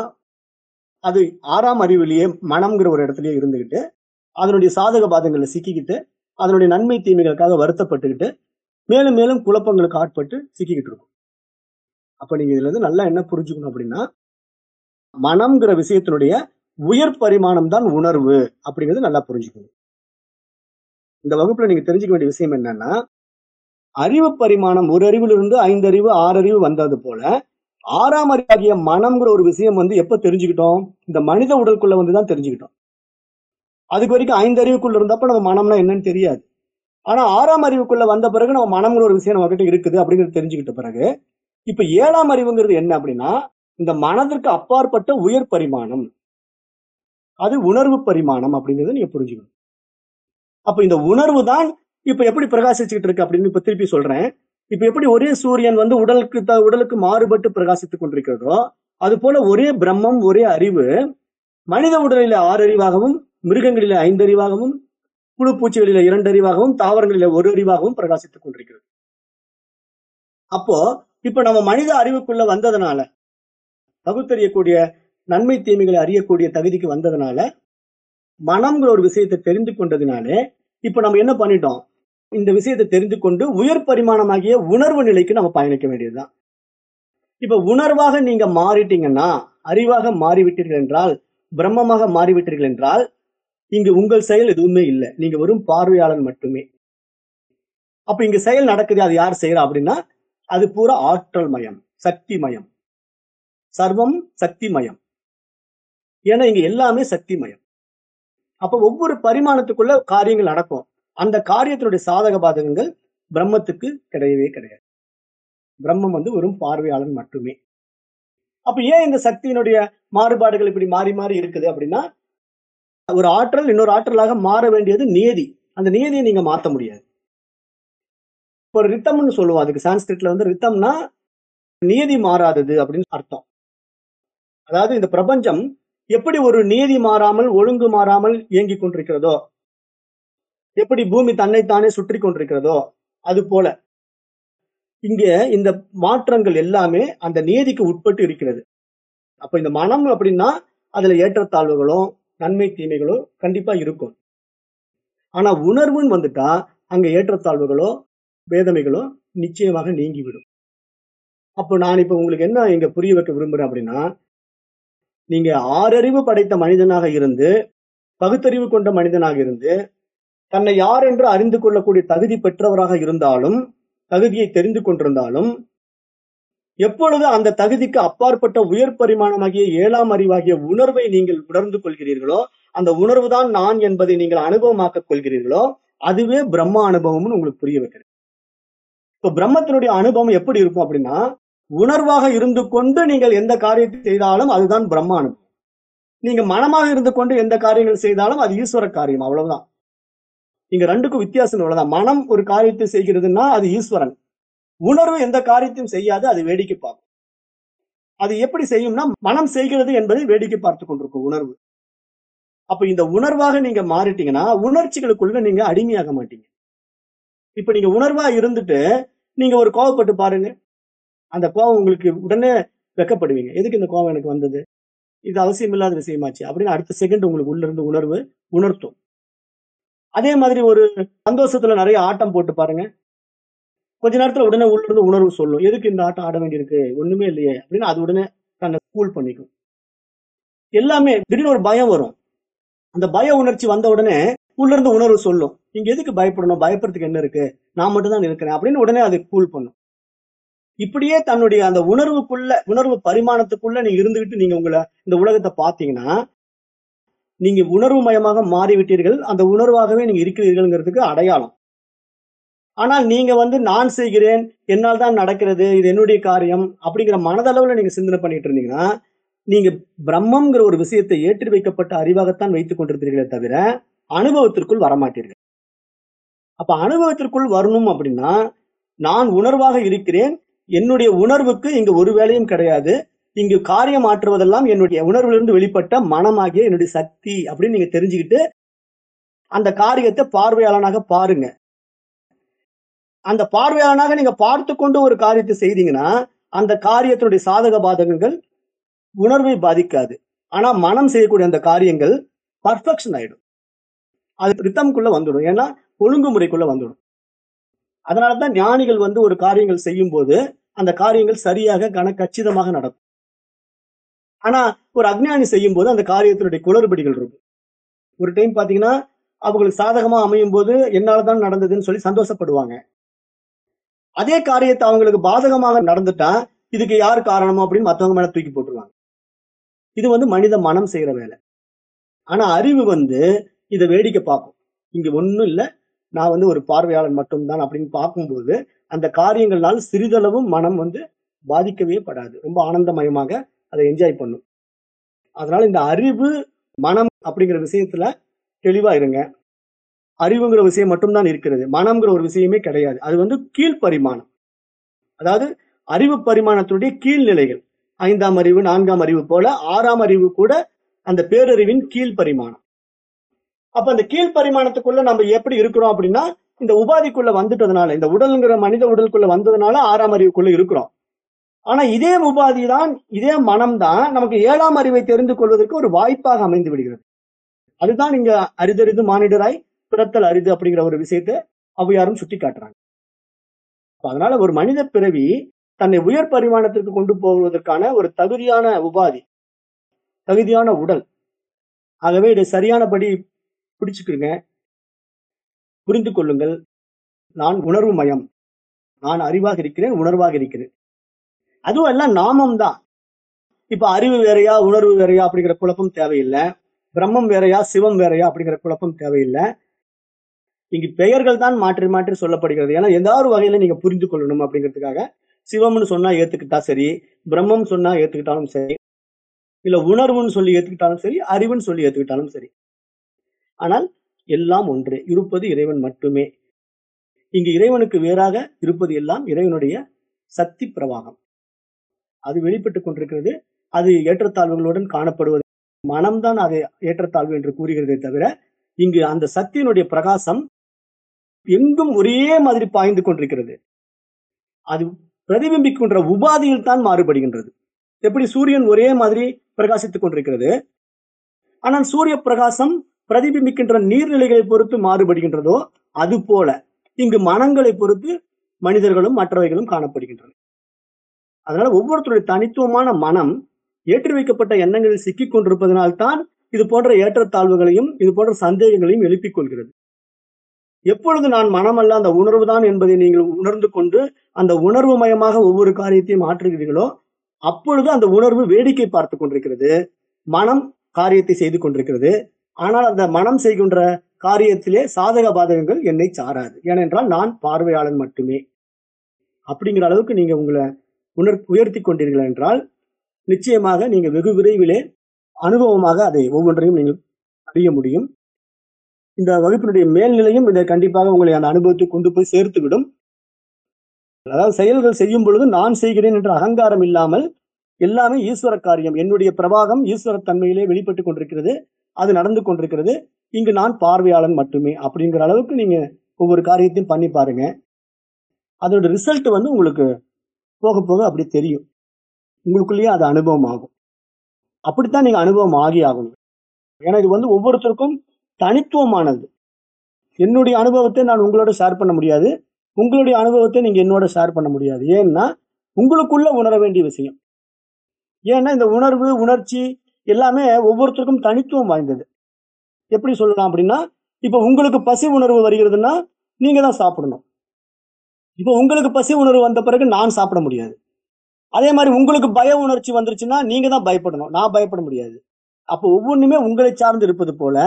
அது ஆறாம் அறிவிலேயே மனம்ங்கிற ஒரு இடத்துலயே இருந்துகிட்டு அதனுடைய சாதக பாதங்களை சிக்கிக்கிட்டு அதனுடைய நன்மை தீமைகளுக்காக வருத்தப்பட்டுக்கிட்டு மேலும் மேலும் குழப்பங்களுக்கு ஆட்பட்டு சிக்கிக்கிட்டு இருக்கும். அப்ப நீங்க இதுல இருந்து நல்லா என்ன புரிஞ்சுக்கணும் அப்படின்னா மனம்ங்கிற விஷயத்தினுடைய உயர் பரிமாணம் தான் உணர்வு அப்படிங்கிறது நல்லா புரிஞ்சுக்கணும். இந்த வகுப்புல நீங்க தெரிஞ்சுக்க வேண்டிய விஷயம் என்னன்னா அறிவு பரிமாணம் ஒரு அறிவிலிருந்து ஐந்து அறிவு ஆறு அறிவு வந்தது போல ஆறாம் அறிவாகிய மனம்ங்கிற ஒரு விஷயம் வந்து எப்ப தெரிஞ்சுக்கிட்டோம்? இந்த மனித உடலுக்குள்ள வந்து தான் தெரிஞ்சுக்கிட்டோம். அதுக்கு வரைக்கும் ஐந்து அறிவுக்குள்ள இருந்தப்ப நம்ம மனம்னா என்னன்னு தெரியாது. ஆனா ஆறாம் அறிவுக்குள்ள வந்த பிறகு நம்ம மனம்ங்கிற ஒரு விஷயம் நம்ம கிட்ட இருக்குது அப்படிங்கிறது தெரிஞ்சுக்கிட்ட பிறகு இப்ப ஏழாம் அறிவுங்கிறது என்ன அப்படின்னா இந்த மனதிற்கு அப்பாற்பட்ட உயர் பரிமாணம். அது உணர்வு பரிமாணம் அப்படிங்கிறத நீங்க புரிஞ்சுக்கணும். அப்ப இந்த உணர்வு தான் இப்ப எப்படி பிரகாசிச்சுக்கிட்டு இருக்கு அப்படின்னு இப்ப திருப்பி சொல்றேன். இப்ப எப்படி ஒரே சூரியன் வந்து உடலுக்கு த- உடலுக்கு மாறுபட்டு பிரகாசித்துக் கொண்டிருக்கிறதோ அது போல ஒரே பிரம்மம் ஒரே அறிவு மனித உடலில ஆறறிவாகவும் மிருகங்களில ஐந்து அறிவாகவும் புழு பூச்சிகளில இரண்டு அறிவாகவும் தாவரங்களில ஒரு அறிவாகவும் பிரகாசித்துக் கொண்டிருக்கிறது. அப்போ இப்ப நம்ம மனித அறிவுக்குள்ள வந்ததுனால பகுத்தறியக்கூடிய நன்மை தீமைகளை அறியக்கூடிய தகுதிக்கு வந்ததுனால மனம்ங்கிற ஒரு விஷயத்தை தெரிந்து கொண்டதுனாலே இப்ப நம்ம என்ன பண்ணிட்டோம்? இந்த விஷயத்தை தெரிந்து கொண்டு உயர் பரிமாணமாகிய உணர்வு நிலைக்கு நம்ம பயணிக்க வேண்டியதுதான். இப்ப உணர்வாக நீங்க மாறிட்டீங்கன்னா அறிவாக மாறிவிட்டீர்கள் என்றால் பிரம்மமாக மாறிவிட்டீர்கள் என்றால் இங்கு உங்கள் செயல் எதுவுமே இல்லை. நீங்க வெறும் பார்வையாளர் மட்டுமே. அப்ப இங்க செயல் நடக்குது அது யார் செய்யறா அப்படின்னா அது பூரா ஆற்றல் மயம் சக்தி மயம். சர்வம் சக்தி மயம். ஏன்னா இங்க எல்லாமே சக்தி மயம். அப்ப ஒவ்வொரு பரிமாணத்துக்குள்ள காரியங்கள் நடக்கும். அந்த காரியத்தினுடைய சாதக பாதகங்கள் பிரம்மத்துக்கு கிடையவே கிடையாது. பிரம்மம் வந்து வெறும் பார்வையாளன் மட்டுமே. அப்ப ஏன் இந்த சக்தியினுடைய மாறுபாடுகள் இப்படி மாறி மாறி இருக்குது அப்படின்னா ஒரு ஆற்றல் இன்னொரு ஆற்றலாக மாற வேண்டியது நியதி. அந்த நியதியை நீங்க மாத்த முடியாது. இப்போ ரித்தம்னு சொல்லுவோம். அதுக்கு சான்ஸ்கிரிட்ல வந்து ரித்தம்னா நியதி மாறாதது அப்படின்னு அர்த்தம். அதாவது இந்த பிரபஞ்சம் எப்படி ஒரு நியதி மாறாமல் ஒழுங்கு மாறாமல் இயங்கி கொண்டிருக்கிறதோ எப்படி பூமி தன்னைத்தானே சுற்றி கொண்டிருக்கிறதோ அது போல இங்க இந்த மாற்றங்கள் எல்லாமே அந்த நியதிக்கு உட்பட்டு இருக்கிறது. அப்ப இந்த மனம் அப்படின்னா அதுல ஏற்றத்தாழ்வுகளும் நன்மை தீமைகளும் கண்டிப்பா இருக்கும். ஆனா உணர்வுன்னு வந்துட்டா அங்க ஏற்றத்தாழ்வுகளோ வேதமைகளோ நிச்சயமாக நீங்கிவிடும். அப்போ நான் இப்ப உங்களுக்கு என்ன இங்க புரிய வைக்க விரும்புறேன் அப்படின்னா நீங்க ஆறறிவு படைத்த மனிதனாக இருந்து பகுத்தறிவு கொண்ட மனிதனாக இருந்து தன்னை யார் என்று அறிந்து கொள்ளக்கூடிய தகுதி பெற்றவராக இருந்தாலும் தகுதியை தெரிந்து கொண்டிருந்தாலும் எப்பொழுது அந்த தகுதிக்கு அப்பாற்பட்ட உயர் பரிமாணமாகிய ஏழாம் அறிவாகிய உணர்வை நீங்கள் உணர்ந்து கொள்கிறீர்களோ அந்த உணர்வு தான் நான் என்பதை நீங்கள் அனுபவமாக்க கொள்கிறீர்களோ அதுவே பிரம்ம அனுபவம்னு உங்களுக்கு புரிய வைக்கிறேன் இப்ப பிரம்மத்தினுடைய அனுபவம் எப்படி இருக்கும் அப்படின்னா உணர்வாக இருந்து கொண்டு நீங்கள் எந்த காரியத்தை செய்தாலும் அதுதான் பிரம்ம அனுபவம். நீங்க மனமாக இருந்து கொண்டு எந்த காரியங்கள் செய்தாலும் அது ஈஸ்வர காரியம் அவ்வளவுதான். இங்க ரெண்டுக்கும் வித்தியாசம் அவ்வளவுதான் மனம் ஒரு காரியத்தை செய்கிறதுன்னா அது ஈஸ்வரன். உணர்வு எந்த காரியத்தையும் செய்யாது அது வேடிக்கை பார்க்கும். அது எப்படி செய்யும்னா மனம் செய்கிறது என்பதை வேடிக்கை பார்த்து கொண்டிருக்கும் உணர்வு. அப்ப இந்த உணர்வாக நீங்க மாறிட்டீங்கன்னா உணர்ச்சிகளுக்குள்ள நீங்க அடிமையாக மாட்டீங்க. இப்ப நீங்க உணர்வா இருந்துட்டு நீங்க ஒரு கோவப்பட்டு பாருங்க. அந்த கோவம் உங்களுக்கு உடனே வெக்கப்படுவீங்க. எதுக்கு இந்த கோவம் எனக்கு வந்தது? இது அவசியம் இல்லாத விஷயமாச்சு. அப்படின்னு அடுத்த செகண்ட் உங்களுக்கு உள்ள இருந்து உணர்வு உணர்த்தும். அதே மாதிரி ஒரு சந்தோஷத்துல நிறைய ஆட்டம் போட்டு பாருங்க. கொஞ்ச நேரத்துல உடனே உள்ளிருந்து உணர்வு சொல்லும். எதுக்கு இந்த ஆட்டம் ஆட வேண்டியிருக்கு? ஒண்ணுமே இல்லையே. அப்படின்னு அது உடனே தன்னை கூல் பண்ணிக்கும். எல்லாமே திடீர்னு ஒரு பயம் வரும். அந்த பய உணர்ச்சி வந்த உடனே உள்ள இருந்து உணர்வு சொல்லும். நீங்க எதுக்கு பயப்படணும்? பயப்படுறதுக்கு என்ன இருக்கு? நான் மட்டும் தான் இருக்கிறேன் அப்படின்னு உடனே அது கூல் பண்ணும். இப்படியே தன்னுடைய அந்த உணர்வுக்குள்ள உணர்வு பரிமாணத்துக்குள்ள நீங்க இருந்துகிட்டு நீங்க உங்களை இந்த உலகத்தை பார்த்தீங்கன்னா நீங்க உணர்வு மயமாக மாறிவிட்டீர்கள். அந்த உணர்வாகவே நீங்க இருக்கிறீர்கள்ங்கிறதுக்கு அடையாளம். ஆனால் நீங்க வந்து நான் செய்கிறேன் என்னால் தான் நடக்கிறது இது என்னுடைய காரியம் அப்படிங்கிற மனதளவுல நீங்க சிந்தனை பண்ணிட்டு இருந்தீங்கன்னா நீங்க பிரம்மம்ங்கிற ஒரு விஷயத்தை ஏற்றி வைக்கப்பட்ட அறிவாகத்தான் வைத்துக் கொண்டிருக்கிறீர்களே தவிர அனுபவத்திற்குள் வரமாட்டீர்கள். அப்ப அனுபவத்திற்குள் வரணும் அப்படின்னா நான் உணர்வாக இருக்கிறேன் என்னுடைய உணர்வுக்கு இங்கு ஒரு வேலையும் கிடையாது இங்கு காரியம் ஆற்றுவதெல்லாம் என்னுடைய உணர்விலிருந்து வெளிப்பட்ட மனமாகிய என்னுடைய சக்தி அப்படின்னு நீங்க தெரிஞ்சுக்கிட்டு அந்த காரியத்தை பார்வையாளனாக பாருங்க. அந்த பார்வையாளனாக நீங்க பார்த்து கொண்டு ஒரு காரியத்தை செய்தீங்கன்னா அந்த காரியத்தினுடைய சாதக பாதகங்கள் உணர்வை பாதிக்காது. ஆனா மனம் செய்யக்கூடிய அந்த காரியங்கள் பர்ஃபெக்ஷன் ஆயிடும். அது ரித்தம்குள்ள வந்துடும். ஏன்னா ஒழுங்குமுறைக்குள்ள வந்துடும். அதனாலதான் ஞானிகள் வந்து ஒரு காரியங்கள் செய்யும் போது அந்த காரியங்கள் சரியாக கன கச்சிதமாக நடக்கும். ஆனா ஒரு அக்ஞானி செய்யும் போது அந்த காரியத்தினுடைய குளறுபடிகள் இருக்கும். ஒரு டைம் பாத்தீங்கன்னா அவங்களுக்கு சாதகமா அமையும் போது என்னாலதான் நடந்ததுன்னு சொல்லி சந்தோஷப்படுவாங்க. அதே காரியத்தை அவங்களுக்கு பாதகமாக நடந்துட்டா இதுக்கு யார் காரணமோ அப்படின்னு மற்றவங்க மேல தூக்கி போட்டுருவாங்க. இது வந்து மனித மனம் செய்யற வேலை. ஆனா அறிவு வந்து இதை வேடிக்கை பார்க்கும். இங்க ஒண்ணும் இல்லை. நான் வந்து ஒரு பார்வையாளன் மட்டும்தான் அப்படின்னு பார்க்கும்போது அந்த காரியங்கள்னால் சிறிதளவும் மனம் வந்து பாதிக்கவே படாது. ரொம்ப ஆனந்தமயமாக அதை என்ஜாய் பண்ணும். அதனால இந்த அறிவு மனம் அப்படிங்கிற விஷயத்துல தெளிவா இருங்க. அறிவுங்கிற விஷயம் மட்டும்தான் இருக்கிறது. மனம்ங்கிற ஒரு விஷயமே கிடையாது. அது வந்து கீழ்பரிமாணம் அதாவது அறிவு பரிமாணத்தினுடைய கீழ்நிலைகள் ஐந்தாம் அறிவு நான்காம் அறிவு போல ஆறாம் அறிவு கூட அந்த பேரறிவின் கீழ் பரிமாணம். அப்ப அந்த கீழ் பரிமாணத்துக்குள்ள நம்ம எப்படி இருக்கிறோம் அப்படின்னா இந்த உபாதிக்குள்ள வந்துட்டதுனால இந்த உடல்ங்கிற மனித உடலுக்குள்ள வந்ததுனால ஆறாம் அறிவுக்குள்ள இருக்கிறோம். ஆனா இதே உபாதி தான் இதே மனம் தான் நமக்கு ஏழாம் அறிவை தெரிந்து கொள்வதற்கு ஒரு வாய்ப்பாக அமைந்து விடுகிறது. அதுதான் இங்க அரிதறிது மானிடராய் பிறத்தல் அரிது அப்படிங்கிற ஒரு விஷயத்தை அவ்வையாரும் சுட்டி காட்டுறாங்க அதனால ஒரு மனித பிறவி தன்னை உயர் பரிமாணத்திற்கு கொண்டு போவதற்கான ஒரு தகுதியான உபாதி தகுதியான உடல். ஆகவே இதை சரியானபடி பிடிச்சுக்குங்க புரிந்து கொள்ளுங்கள். நான் உணர்வு மயம். நான் அறிவாக இருக்கிறேன் உணர்வாக இருக்கிறேன். அதுவும் எல்லாம் நாமம் தான். இப்ப அறிவு வேறையா உணர்வு வேறையா அப்படிங்கிற குழப்பம் தேவையில்லை. பிரம்மம் வேறையா சிவம் வேறையா அப்படிங்கிற குழப்பம் தேவையில்லை. இங்கு பெயர்கள் தான் மாற்றி மாற்றி சொல்லப்படுகிறது. ஏன்னா ஏதாவது ஒரு வகையில நீங்க புரிந்து கொள்ளணும் அப்படிங்கிறதுக்காக சிவம்னு சொன்னா ஏத்துக்கிட்டா சரி பிரம்மம் சொன்னா ஏத்துக்கிட்டாலும் சரி இல்ல உணர்வுன்னு சொல்லி ஏத்துக்கிட்டாலும் சரி அறிவுன்னு சொல்லி ஏத்துக்கிட்டாலும் சரி. ஆனால் எல்லாம் ஒன்று. இருப்பது இறைவன் மட்டுமே. இங்கு இறைவனுக்கு வேறாக இருப்பது எல்லாம் இறைவனுடைய சக்தி பிரவாகம். அது வெளிப்பட்டுக் கொண்டிருக்கிறது. அது ஏற்றத்தாழ்வுகளுடன் காணப்படுவது. மனம்தான் அதை ஏற்றத்தாழ்வு என்று கூறுகிறதே தவிர இங்கு அந்த சக்தியினுடைய பிரகாசம் எங்கும் ஒரே மாதிரி பாய்ந்து கொண்டிருக்கிறது. அது பிரதிபிம்பிக்கின்ற உபாதியில் தான் மாறுபடுகின்றது. எப்படி சூரியன் ஒரே மாதிரி பிரகாசித்துக் கொண்டிருக்கிறது? ஆனால் சூரிய பிரகாசம் பிரதிபிம்பிக்கின்ற நீர்நிலைகளை பொறுத்து மாறுபடுகின்றதோ அது போல இங்கு மனங்களை பொறுத்து மனிதர்களும் மற்றவைகளும் காணப்படுகின்றன. அதனால ஒவ்வொருத்தருடைய தனித்துவமான மனம் ஏற்றி வைக்கப்பட்ட எண்ணங்களில் சிக்கிக் கொண்டிருப்பதனால்தான் இது போன்ற ஏற்றத்தாழ்வுகளையும் இது போன்ற சந்தேகங்களையும் எழுப்பிக் கொள்கிறது. எப்பொழுது நான் மனமல்ல அந்த உணர்வு தான் என்பதை நீங்கள் உணர்ந்து கொண்டு அந்த உணர்வு மயமாக ஒவ்வொரு காரியத்தையும் மாற்றுகிறீர்களோ அப்பொழுது அந்த உணர்வு வேடிக்கை பார்த்து கொண்டிருக்கிறது. மனம் காரியத்தை செய்து கொண்டிருக்கிறது. ஆனால் அந்த மனம் செய்கின்ற காரியத்திலே சாதக பாதகங்கள் என்னை சாராது. ஏனென்றால் நான் பார்வையாளன் மட்டுமே. அப்படிங்கிற அளவுக்கு நீங்க உங்களை உணர் உயர்த்தி கொண்டீர்கள் என்றால் நிச்சயமாக நீங்க வெகு விரைவிலே அனுபவமாக அதை ஒவ்வொன்றையும் நீங்கள் அறிய முடியும். இந்த வகுப்பினுடைய மேல்நிலையும் இதை கண்டிப்பாக உங்களை அந்த அனுபவத்தை கொண்டு போய் சேர்த்து விடும் அதாவது செயல்கள் செய்யும் பொழுது நான் செய்கிறேன் என்ற அகங்காரம் இல்லாமல் எல்லாமே ஈஸ்வர காரியம். என்னுடைய பிரபாகம் ஈஸ்வர தன்மையிலே வெளிப்பட்டு கொண்டிருக்கிறது. அது நடந்து கொண்டிருக்கிறது. இங்கு நான் பார்வையாளன் மட்டுமே. அப்படிங்கிற அளவுக்கு நீங்க ஒவ்வொரு காரியத்தையும் பண்ணி பாருங்க. அதோட ரிசல்ட் வந்து உங்களுக்கு போக போக அப்படி தெரியும். உங்களுக்குள்ளேயே அது அனுபவம் ஆகும் அப்படித்தான் நீங்க அனுபவம் ஆகி ஆகணும் ஏன்னா இது வந்து ஒவ்வொருத்தருக்கும் தனித்துவமானது. என்னுடைய அனுபவத்தை நான் உங்களோட ஷேர் பண்ண முடியாது. உங்களுடைய அனுபவத்தை நீங்க என்னோட ஷேர் பண்ண முடியாது. ஏன்னா உங்களுக்குள்ள உணர வேண்டிய விஷயம். ஏன்னா இந்த உணர்வு உணர்ச்சி எல்லாமே ஒவ்வொருத்தருக்கும் தனித்துவம் வாய்ந்தது. எப்படி சொல்லலாம் அப்படின்னா இப்போ உங்களுக்கு பசி உணர்வு வருகிறதுன்னா நீங்க தான் சாப்பிடணும். இப்போ உங்களுக்கு பசி உணர்வு வந்த பிறகு நான் சாப்பிட முடியாது. அதே மாதிரி உங்களுக்கு பய உணர்ச்சி வந்துருச்சுன்னா நீங்க தான் பயப்படணும். நான் பயப்பட முடியாது. அப்போ ஒவ்வொன்றுமே உங்களை சார்ந்து இருப்பது போல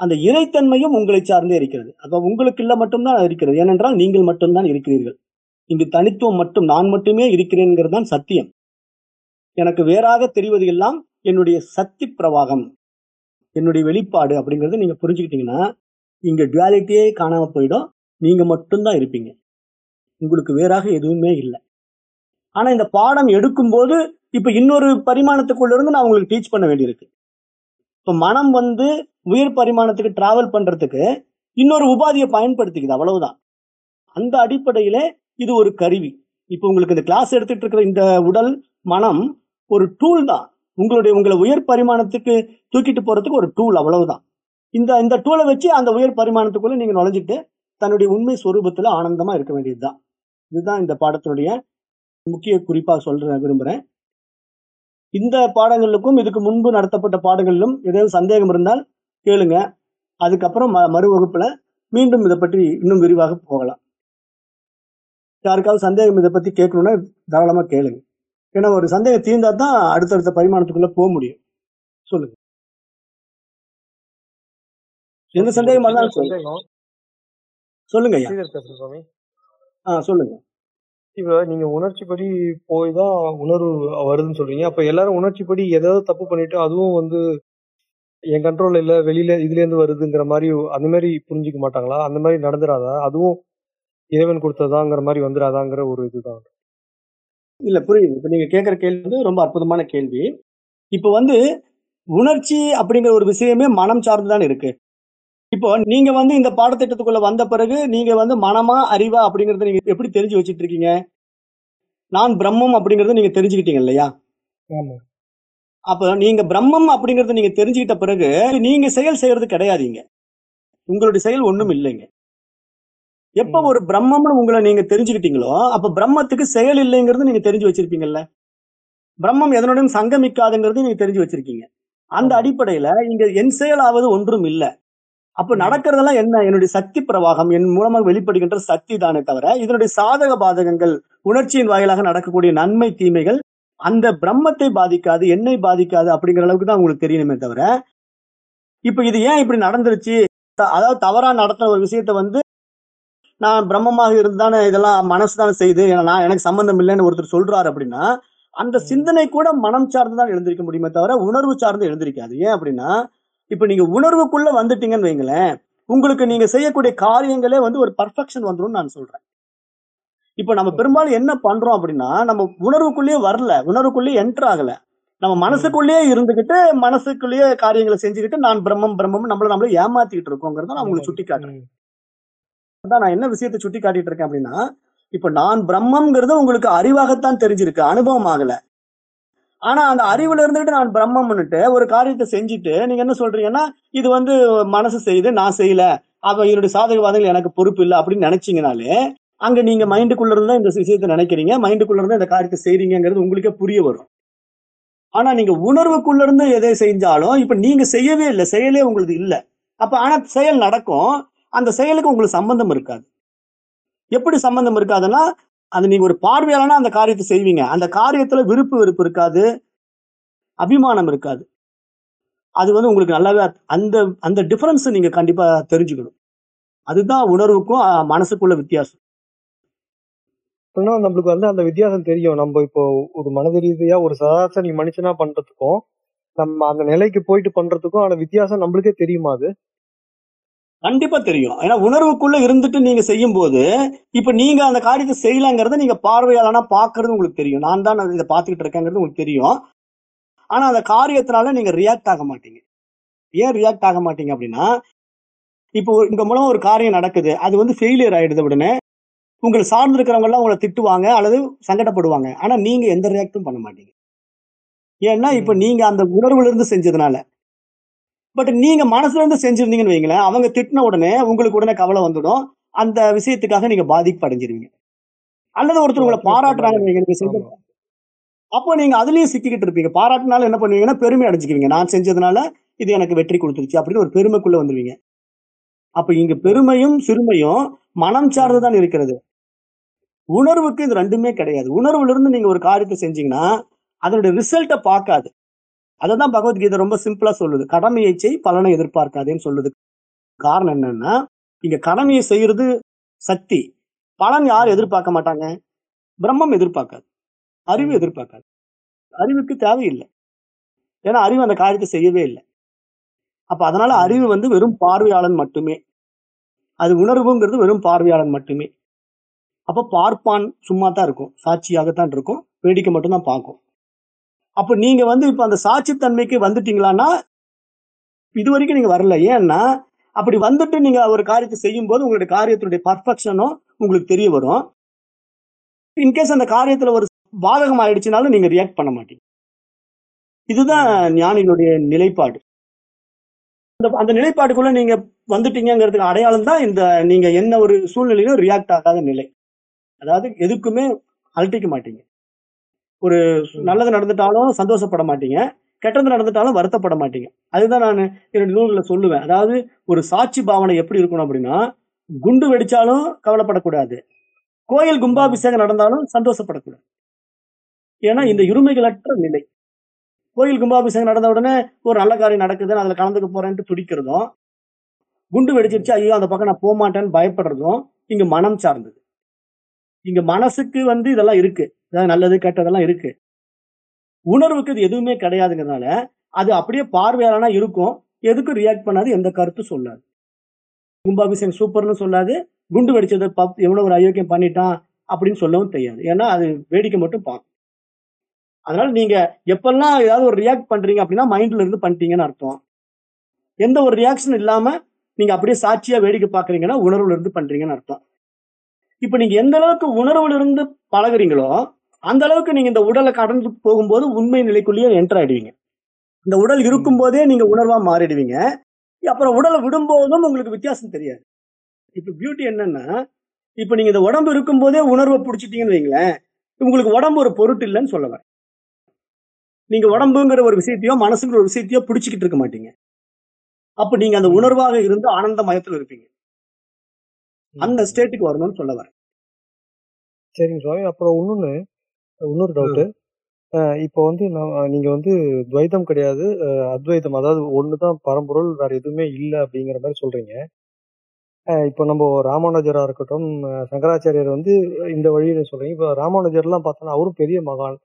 அந்த இறைத்தன்மையும் உங்களை சார்ந்தே இருக்கிறது. அப்ப உங்களுக்கு இல்லை மட்டும்தான் இருக்கிறது. ஏனென்றால் நீங்கள் மட்டும்தான் இருக்கிறீர்கள். இங்கு தனித்துவம் மட்டும் நான் மட்டுமே இருக்கிறேங்கிறது தான் சத்தியம். எனக்கு வேறாக தெரிவது எல்லாம் என்னுடைய சக்தி பிரவாகம் என்னுடைய வெளிப்பாடு அப்படிங்கிறது நீங்க புரிஞ்சுக்கிட்டீங்கன்னா இங்க டுவாலிட்டியே காணாம போயிடும். நீங்க மட்டும்தான் இருப்பீங்க. உங்களுக்கு வேறாக எதுவுமே இல்லை. ஆனா இந்த பாடம் எடுக்கும்போது இப்ப இன்னொரு பரிமாணத்துக்குள்ள இருந்து நான் உங்களுக்கு டீச் பண்ண வேண்டியிருக்கு. இப்ப மனம் வந்து உயர் பரிமாணத்துக்கு டிராவல் பண்றதுக்கு இன்னொரு உபாதியை பயன்படுத்திக்குது அவ்வளவுதான். அந்த அடிப்படையில இது ஒரு கருவி. இப்ப உங்களுக்கு இந்த கிளாஸ் எடுத்துட்டு இருக்கிற இந்த உடல் மனம் ஒரு டூல் தான். உங்களுடைய உங்களை உயர் பரிமாணத்துக்கு தூக்கிட்டு போறதுக்கு ஒரு டூல் அவ்வளவுதான். இந்த இந்த டூலை வச்சு அந்த உயர் பரிமாணத்துக்குள்ள நீங்க நுழைஞ்சிட்டு தன்னுடைய உண்மை ஸ்வரூபத்துல ஆனந்தமா இருக்க வேண்டியதுதான். இதுதான் இந்த பாடத்தினுடைய முக்கிய குறிப்பா சொல்ற விரும்புறேன். இந்த பாடங்களுக்கும் இதுக்கு முன்பு நடத்தப்பட்ட பாடங்களிலும் ஏதாவது சந்தேகம் இருந்தால் கேளுங்க. அதுக்கப்புறம் ம- மறு வகுப்புல மீண்டும் இதை பற்றி இன்னும் விரிவாக போகலாம். யாருக்காவது சந்தேகம் இதை பத்தி கேட்கணும்னா தாராளமா கேளுங்க. ஏன்னா ஒரு சந்தேகம் தீர்ந்தா தான் அடுத்தடுத்த பரிமாணத்துக்குள்ள போக முடியும். சொல்லுங்க. எந்த சந்தேகமா இருந்தாலும் சொல்லுங்க. சொல்லுங்க சுவாமி. ஆ சொல்லுங்க. இப்ப நீங்க உணர்ச்சிப்படி போய் தான் உணர்வு வருதுன்னு சொல்றீங்க. அப்ப எல்லாரும் உணர்ச்சிப்படி ஏதாவது தப்பு பண்ணிட்டு அதுவும் வந்து என் கண்ட்ரோல் இல்ல வெளியில இதுல இருந்து வருதுங்கிற மாதிரி அந்த மாதிரி புரிஞ்சுக்க மாட்டாங்களா? அந்த மாதிரி நடந்துராதா? அதுவும் இறைவன் கொடுத்ததாங்கிற மாதிரி வந்துராதாங்கிற ஒரு இதுதான். இல்ல புரியுது. இப்ப நீங்க கேட்கிற கேள்வி வந்து ரொம்ப அற்புதமான கேள்வி. இப்ப வந்து உணர்ச்சி அப்படிங்கிற ஒரு விஷயமே மனம் சார்ந்துதான் இருக்கு. இப்போ நீங்க வந்து இந்த பாடத்திட்டத்துக்குள்ள வந்த பிறகு நீங்க வந்து மனமா அறிவா அப்படிங்கறத நீங்க எப்படி தெரிஞ்சு வச்சிட்டு இருக்கீங்க? நான் பிரம்மம் அப்படிங்கறத நீங்க தெரிஞ்சுக்கிட்டீங்க இல்லையா? அப்ப நீங்க பிரம்மம் அப்படிங்கறத நீங்க தெரிஞ்சுக்கிட்ட பிறகு நீங்க செயல் செய்யறது கிடையாதுங்க உங்களுடைய செயல் ஒண்ணும் இல்லைங்க எப்ப. ஒரு பிரம்மம்னு உங்களை நீங்க தெரிஞ்சுக்கிட்டீங்களோ அப்ப பிரம்மத்துக்கு செயல் இல்லைங்கிறது நீங்க தெரிஞ்சு வச்சிருப்பீங்கல்ல பிரம்மம் எதனுடன் சங்கமிக்காதுங்கிறது நீங்க தெரிஞ்சு வச்சிருக்கீங்க அந்த. அடிப்படையில இங்க என் செயலாவது ஒன்றும் இல்ல அப்ப. நடக்கிறதெல்லாம் என்ன என்னுடைய சக்தி பிரவாகம் என் மூலமாக வெளிப்படுகின்ற சக்தி தானே தவிர இதனுடைய சாதக பாதகங்கள் உணர்ச்சியின் வாயிலாக நடக்கக்கூடிய நன்மை தீமைகள் அந்த பிரம்மத்தை பாதிக்காது என்னை பாதிக்காது அப்படிங்கிற அளவுக்கு தான் உங்களுக்கு தெரியணுமே தவிர இப்ப இது ஏன் இப்படி நடந்துருச்சு? அதாவது தவறா நடத்துற ஒரு விஷயத்த வந்து நான் பிரம்மமாக இருந்தானே இதெல்லாம் மனசு தானே செய்யுது ஏன்னா நான் எனக்கு சம்பந்தம் இல்லைன்னு ஒருத்தர் சொல்றாரு அப்படின்னா அந்த. சிந்தனை கூட மனம் சார்ந்து தான் எழுந்திருக்க முடியுமே தவிர உணர்வு சார்ந்து எழுந்திருக்காது. ஏன் அப்படின்னா இப்ப நீங்க உணர்வுக்குள்ள வந்துட்டீங்கன்னு வைங்களேன் உங்களுக்கு நீங்க செய்யக்கூடிய காரியங்களே வந்து ஒரு பர்ஃபெக்ஷன் வந்துரும் நான் சொல்றேன். இப்ப நம்ம பெரும்பாலும் என்ன பண்றோம் அப்படின்னா நம்ம உணர்வுக்குள்ளேயே வரல உணர்வுக்குள்ளேயே என்டர் ஆகல நம்ம. மனசுக்குள்ளேயே இருந்துகிட்டு மனசுக்குள்ளேயே காரியங்களை செஞ்சுக்கிட்டு நான் பிரம்மம் பிரம்மம் நம்மள நம்மள ஏமாத்திட்டு இருக்கோங்கிறத நான் உங்களுக்கு சுட்டி காட்டுறேன். அதான் நான் என்ன விஷயத்தை சுட்டி காட்டிட்டு இருக்கேன் அப்படின்னா இப்ப நான் பிரம்மம்ங்கிறது உங்களுக்கு அறிவாகத்தான் தெரிஞ்சிருக்கு அனுபவம் ஆகல ஆனா அந்த. அறிவுல இருந்துட்டு நான் பிரம்மம்னுட்டு ஒரு காரியத்தை செஞ்சுட்டு நீங்க என்ன சொல்றீங்கன்னா இது வந்து மனசு செய்யுது நான் செய்யல அப்ப இதனுடைய சாதகவாதங்கள் எனக்கு பொறுப்பு இல்லை அப்படின்னு நினைச்சீங்கனாலே அங்க நீங்க மைண்டுக்குள்ள இருந்தா இந்த விஷயத்தை நினைக்கிறீங்க. மைண்டுக்குள்ள இருந்தா இந்த காரியத்தை செய்றீங்கிறது உங்களுக்கே புரிய வரும். ஆனா நீங்க உணர்வுக்குள்ள இருந்து எதை செஞ்சாலும் இப்ப நீங்க செய்யவே இல்லை. செயலே உங்களுக்கு இல்லை. அப்ப ஆனா செயல் நடக்கும். அந்த செயலுக்கு உங்களுக்கு சம்பந்தம் இருக்காது. எப்படி சம்பந்தம் இருக்காதுன்னா அது நீங்க ஒரு பார்வையாளனா அந்த காரியத்தை செய்வீங்க. அந்த காரியத்துல விருப்பு வெறுப்பு இருக்காது. அபிமானம் இருக்காது. அது வந்து உங்களுக்கு நல்லாவே அந்த அந்த டிஃபரன்ஸ் நீங்க கண்டிப்பா தெரிஞ்சுக்கணும். அதுதான் உணர்வுக்கும் மனசுக்குள்ள வித்தியாசம். அப்படின்னா நம்மளுக்கு வந்து அந்த வித்தியாசம் தெரியும். நம்ம இப்போ ஒரு மனது ரீதியா ஒரு சராசரி மனுஷனா பண்றதுக்கும் நம்ம அந்த நிலைக்கு போயிட்டு பண்றதுக்கும் ஆன வித்தியாசம் நம்மளுக்கே தெரியுமா அது? கண்டிப்பா தெரியும். ஏன்னா உணர்வுக்குள்ள இருந்துட்டு நீங்க செய்யும் போது இப்ப நீங்க அந்த காரியத்தை செய்யலாங்கிறத நீங்க பார்வையாளனா பாக்குறது உங்களுக்கு தெரியும். நான் தான் இதை பார்த்துக்கிட்டு இருக்கேங்கிறது உங்களுக்கு தெரியும். ஆனா அந்த காரியத்தினால நீங்க ரியாக்ட் ஆக மாட்டீங்க. ஏன் ரியாக்ட் ஆக மாட்டீங்க அப்படின்னா இப்போ இந்த உங்க மூலம் ஒரு காரியம் நடக்குது. அது வந்து ஃபெயிலியர் ஆயிடுது உடனே. உங்களை சார்ந்து இருக்கிறவங்க எல்லாம் உங்களை திட்டுவாங்க அல்லது சங்கடப்படுவாங்க. ஆனா நீங்க எந்த ரியாக்டும் பண்ண மாட்டீங்க. ஏன்னா இப்ப. நீங்க அந்த உணர்வுல இருந்து செஞ்சதுனால. பட் நீங்க மனசுல இருந்து செஞ்சிருந்தீங்கன்னு வைங்களேன் அவங்க திட்டின உடனே உங்களுக்கு உடனே கவலை வந்துடும். அந்த விஷயத்துக்காக நீங்க பாதிப்பு அடைஞ்சிருவீங்க அல்லது ஒருத்தர் உங்களை ஆமா. அப்போ நீங்க அதுலயும் சிக்கிக்கிட்டு இருப்பீங்க. பாராட்டினால என்ன பண்ணுவீங்கன்னா பெருமை அடைஞ்சுக்குவீங்க. நான் செஞ்சதுனால இது எனக்கு வெற்றி கொடுத்துருச்சு அப்படின்னு ஒரு பெருமைக்குள்ள வந்துருவீங்க. அப்ப இங்க பெருமையும் சிறுமையும் மனம் ம் சார்ந்துதான் இருக்கிறது. உணர்வுக்கு இது ரெண்டுமே கிடையாது. உணர்வுல இருந்து நீங்க ஒரு காரியத்தை செஞ்சீங்கன்னா அதனுடைய ரிசல்ட்டை பார்க்காது. அததான் பகவத்கீதை ரொம்ப சிம்பிளா சொல்லுது. கடமையை செய் பலனை எதிர்பார்க்காதேன்னு சொல்லுது. காரணம் என்னன்னா இங்க கடமையை செய்யறது சக்தி. பலன் யார் எதிர்பார்க்க மாட்டாங்க. பிரம்மம் எதிர்பார்க்காது. அறிவு எதிர்பார்க்காது. அறிவுக்கு தேவையில்லை. ஏன்னா அறிவு அந்த காரியத்தை செய்யவே இல்லை. அப்ப அதனால அறிவு வந்து வெறும் பார்வையாளன் மட்டுமே. அது உணர்வுங்கிறது வெறும் பார்வையாளன் மட்டுமே. அப்ப பார்ப்பான் சும்மா தான் இருக்கும். சாட்சியாகத்தான் இருக்கும். வேடிக்கை மட்டும் தான் பார்க்கும். அப்ப நீங்க வந்து இப்ப அந்த சாட்சித்தன்மைக்கு வந்துட்டீங்களான்னா இது வரைக்கும் நீங்க வரல. ஏன்னா அப்படி வந்துட்டு நீங்க ஒரு காரியத்தை செய்யும் போது உங்களுடைய காரியத்தினுடைய பர்ஃபெக்ஷனும் உங்களுக்கு தெரிய வரும். இன்கேஸ் அந்த காரியத்துல ஒரு பாதகம் ஆயிடுச்சுனாலும் நீங்க ரியாக்ட் பண்ண மாட்டீங்க. இதுதான் ஞானிகளுடைய நிலைப்பாடு. அந்த அந்த நிலைப்பாடுக்குள்ள நீங்க வந்துட்டீங்கிறதுக்கு அடையாளம் தான் இந்த நீங்க என்ன ஒரு சூழ்நிலையிலும் ரியாக்ட் ஆகாத நிலை. அதாவது எதுக்குமே அழட்டிக்க மாட்டீங்க. ஒரு நல்லது நடந்துட்டாலும் சந்தோஷப்பட மாட்டீங்க. கெட்டது நடந்துட்டாலும் வருத்தப்பட மாட்டீங்க. அதுதான் நான் என்னுடைய நூல்களில் சொல்லுவேன். அதாவது ஒரு சாட்சி பாவனை எப்படி இருக்கணும் அப்படின்னா குண்டு வெடிச்சாலும் கவலைப்படக்கூடாது. கோயில் கும்பாபிஷேகம் நடந்தாலும் சந்தோஷப்படக்கூடாது. ஏன்னா இந்த இருமைகளற்ற நிலை. கோயில் கும்பாபிஷேகம் நடந்த உடனே ஒரு நல்ல காரியம் நடக்குது நான் கலந்துக்க போறேன்ட்டு துடிக்கிறதும் குண்டு வெடிச்சிருச்சு ஐயோ அந்த பக்கம் நான் போக மாட்டேன்னு பயப்படுறதும் இங்க மனம் சார்ந்தது. இங்க மனசுக்கு வந்து இதெல்லாம் இருக்கு. அதாவது நல்லது கெட்டதெல்லாம் இருக்கு. உணர்வுக்கு இது எதுவுமே கிடையாதுங்கிறதுனால அது அப்படியே பார்வையாளனா இருக்கும். எதுக்கும் ரியாக்ட் பண்ணாது எந்த கருத்தும் சொல்லாது. கும்பாபிஷேகம் சூப்பர்னு சொல்லாது. குண்டு வெடிச்சது பப் எவ்வளவு ஒரு அயோக்கியம் பண்ணிட்டான் அப்படின்னு சொல்லவும் தெரியாது. ஏன்னா அது வேடிக்கை மட்டும் பார்க்கும் அதனால நீங்க எப்பெல்லாம் ஏதாவது ஒரு ரியாக்ட் பண்றீங்க அப்படின்னா மைண்ட்ல இருந்து பண்ணிட்டீங்கன்னு அர்த்தம். எந்த ஒரு ரியாக்ஷன் இல்லாம நீங்க அப்படியே சாட்சியா வேடிக்கை பாக்குறீங்கன்னா உணர்வுல இருந்து பண்றீங்கன்னு அர்த்தம். இப்ப நீங்க எந்த அளவுக்கு உணர்வுல இருந்து பழகுறீங்களோ அந்த அளவுக்கு நீங்க இந்த உடலை கடந்து போகும்போது உண்மை நிலைக்குள்ளேயே என்டர் ஆயிடுவீங்க. இந்த உடல் இருக்கும் போதே நீங்க உணர்வா மாறிடுவீங்க. அப்புறம் உடலை விடும்போதும் உங்களுக்கு வித்தியாசம் தெரியாது. இப்ப பியூட்டி என்னன்னா இப்ப நீங்க இந்த உடம்பு இருக்கும் போதே உணர்வை பிடிச்சிட்டீங்கன்னு வைங்களேன் உங்களுக்கு உடம்பு ஒரு பொருட்டு இல்லைன்னு சொல்ல வரேன். நீங்க உடம்புங்கிற ஒரு விஷயத்தையோ மனசுங்கிற ஒரு விஷயத்தையோ பிடிச்சிக்கிட்டு இருக்க மாட்டீங்க. அப்ப நீங்க அந்த உணர்வாக இருந்து ஆனந்த மயத்துல இருப்பீங்க. அந்த ஸ்டேட்டுக்கு வரணும்னு சொல்ல வரேன். சரிங்க சுவாமி. அப்புறம் இன்னொன்னு இன்னொரு டவுட்டு இப்போ வந்து நீங்க வந்து துவைதம் கிடையாது அத்வைதம் அதாவது ஒண்ணுதான் பரம்பொருள் வேற எதுவுமே இல்லை அப்படிங்கிற மாதிரி சொல்றீங்க. இப்போ நம்ம ராமானுஜரா இருக்கட்டும் சங்கராச்சாரியர் வந்து இந்த வழியில சொல்றீங்க. இப்போ ராமானுஜர்லாம் பார்த்தோன்னா அவரும் பெரிய மகான்.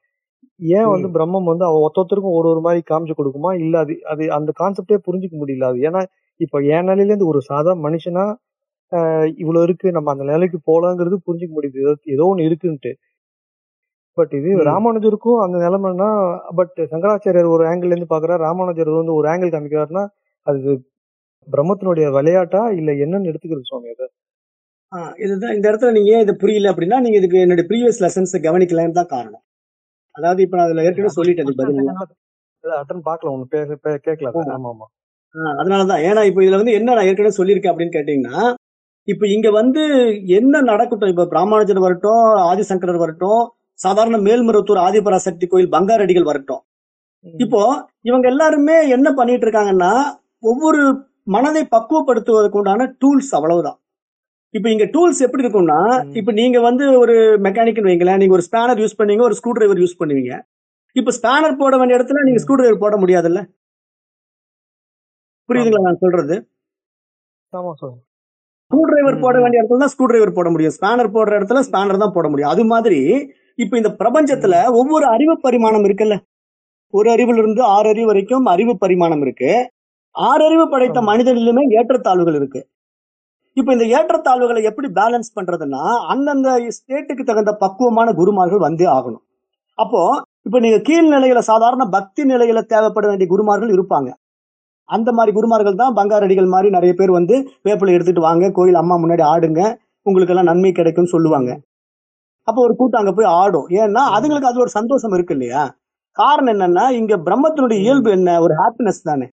ஏன் வந்து. பிரம்மம் வந்து அவ ஒருத்தருக்கும் ஒரு ஒரு மாதிரி காமிச்சு கொடுக்குமா? இல்ல அது அது அந்த கான்செப்டே புரிஞ்சுக்க முடியல அது. ஏன்னா இப்போ என் நிலையில இருந்து ஒரு சாதா மனுஷனா இவ்வளவு இருக்கு நம்ம அந்த நிலைக்கு போலாங்கிறது புரிஞ்சுக்க முடியுது. ஏதோ ஏதோ ஒண்ணு இருக்குன்ட்டு. பட் இது. ராமானுஜருக்கும் அந்த நிலைமைன்னா பட் சங்கராச்சாரியர் ஒரு ஆங்கிள் இருந்து பாக்குறாரு. ராமானுஜர் வந்து ஒரு ஆங்கிள் காமிக்கிறாருன்னா அது பிரம்மத்தினுடைய விளையாட்டா இல்ல என்னன்னு எடுத்துக்கிறது சுவாமி அதை? இதுதான் இந்த இடத்துல நீங்க ஏன் இது புரியல அப்படின்னா நீங்க இதுக்கு என்னுடைய ப்ரீவியஸ் லெசன்ஸ் கவனிக்கலன்னு தான் காரணம். அதாவது இப்ப நான் அதுல ஏற்கனவே சொல்லிட்டேன் பதில். அட்டன் பார்க்கல ஒண்ணு கேட்கல. ஆமா ஆமா அதனாலதான். ஏன்னா இப்ப இதுல வந்து என்ன நான் ஏற்கனவே சொல்லியிருக்கேன் அப்படின்னு கேட்டீங்கன்னா இப்ப இங்க வந்து என்ன நடக்கட்டும்? இப்ப பிராமணஜர் வரட்டும் ஆதிசங்கரர் வரட்டும் சாதாரண மேல்மருவத்தூர் ஆதிபராசக்தி கோயில் பங்காரடிகள் வரட்டும். இப்போ இவங்க எல்லாருமே என்ன பண்ணிட்டு இருக்காங்கன்னா ஒவ்வொரு மனதை பக்குவப்படுத்துவதற்கு உண்டான டூல்ஸ் அவ்வளவுதான். இப்ப இங்க டூல்ஸ் எப்படி இருக்கும்னா. இப்ப நீங்க வந்து ஒரு மெக்கானிக்னு வைங்களேன் நீங்க ஒரு ஸ்பேனர் யூஸ் பண்ணுவீங்க ஒரு ஸ்க்ரூ டிரைவர் யூஸ் பண்ணுவீங்க. இப்ப ஸ்பேனர் போட வேண்டிய இடத்துல நீங்க. ஸ்க்ரூ டிரைவர் போட முடியாதுல்ல? புரியுதுங்களா நான் சொல்றது? ஸ்க்ரூ டிரைவர் போட. வேண்டிய இடத்துல தான் ஸ்க்ரூ டிரைவர் போட முடியும். ஸ்பேனர் போடுற இடத்துல ஸ்பேனர் தான் போட முடியும். அது மாதிரி இப்ப இந்த பிரபஞ்சத்துல. ஒவ்வொரு அறிவு பரிமாணம் இருக்குல்ல? ஒரு அறிவுல இருந்து ஆறு அறிவு வரைக்கும் அறிவு பரிமாணம் இருக்கு. ஆறு அறிவு படைத்த. மனிதனிலுமே ஏற்றத்தாழ்வுகள் இருக்கு. இப்ப இந்த ஏற்றத்தாழ்வுகளை எப்படி பேலன்ஸ் பண்றதுன்னா அந்தந்த ஸ்டேட்டுக்கு தகுந்த பக்குவமான குருமார்கள் வந்தே ஆகணும். அப்போ இப்ப நீங்க கீழ் நிலையில சாதாரண பக்தி நிலையில தேவைப்பட வேண்டிய குருமார்கள் இருப்பாங்க. அந்த மாதிரி குருமார்கள் தான் பங்காரடிகள் மாதிரி நிறைய பேர் வந்து வேப்பிலை எடுத்துட்டு வாங்க கோயில் அம்மா முன்னாடி ஆடுங்க உங்களுக்கு எல்லாம் நன்மை கிடைக்கும்னு சொல்லுவாங்க. அப்போ ஒரு கூட்டம் அங்க போய் ஆடும் ஏன்னா. அதுங்களுக்கு அதுல ஒரு சந்தோஷம் இருக்கு இல்லையா காரணம் என்னன்னா இங்க பிரம்மத்தினுடைய. இயல்பு என்ன ஒரு ஹாப்பினஸ் தானே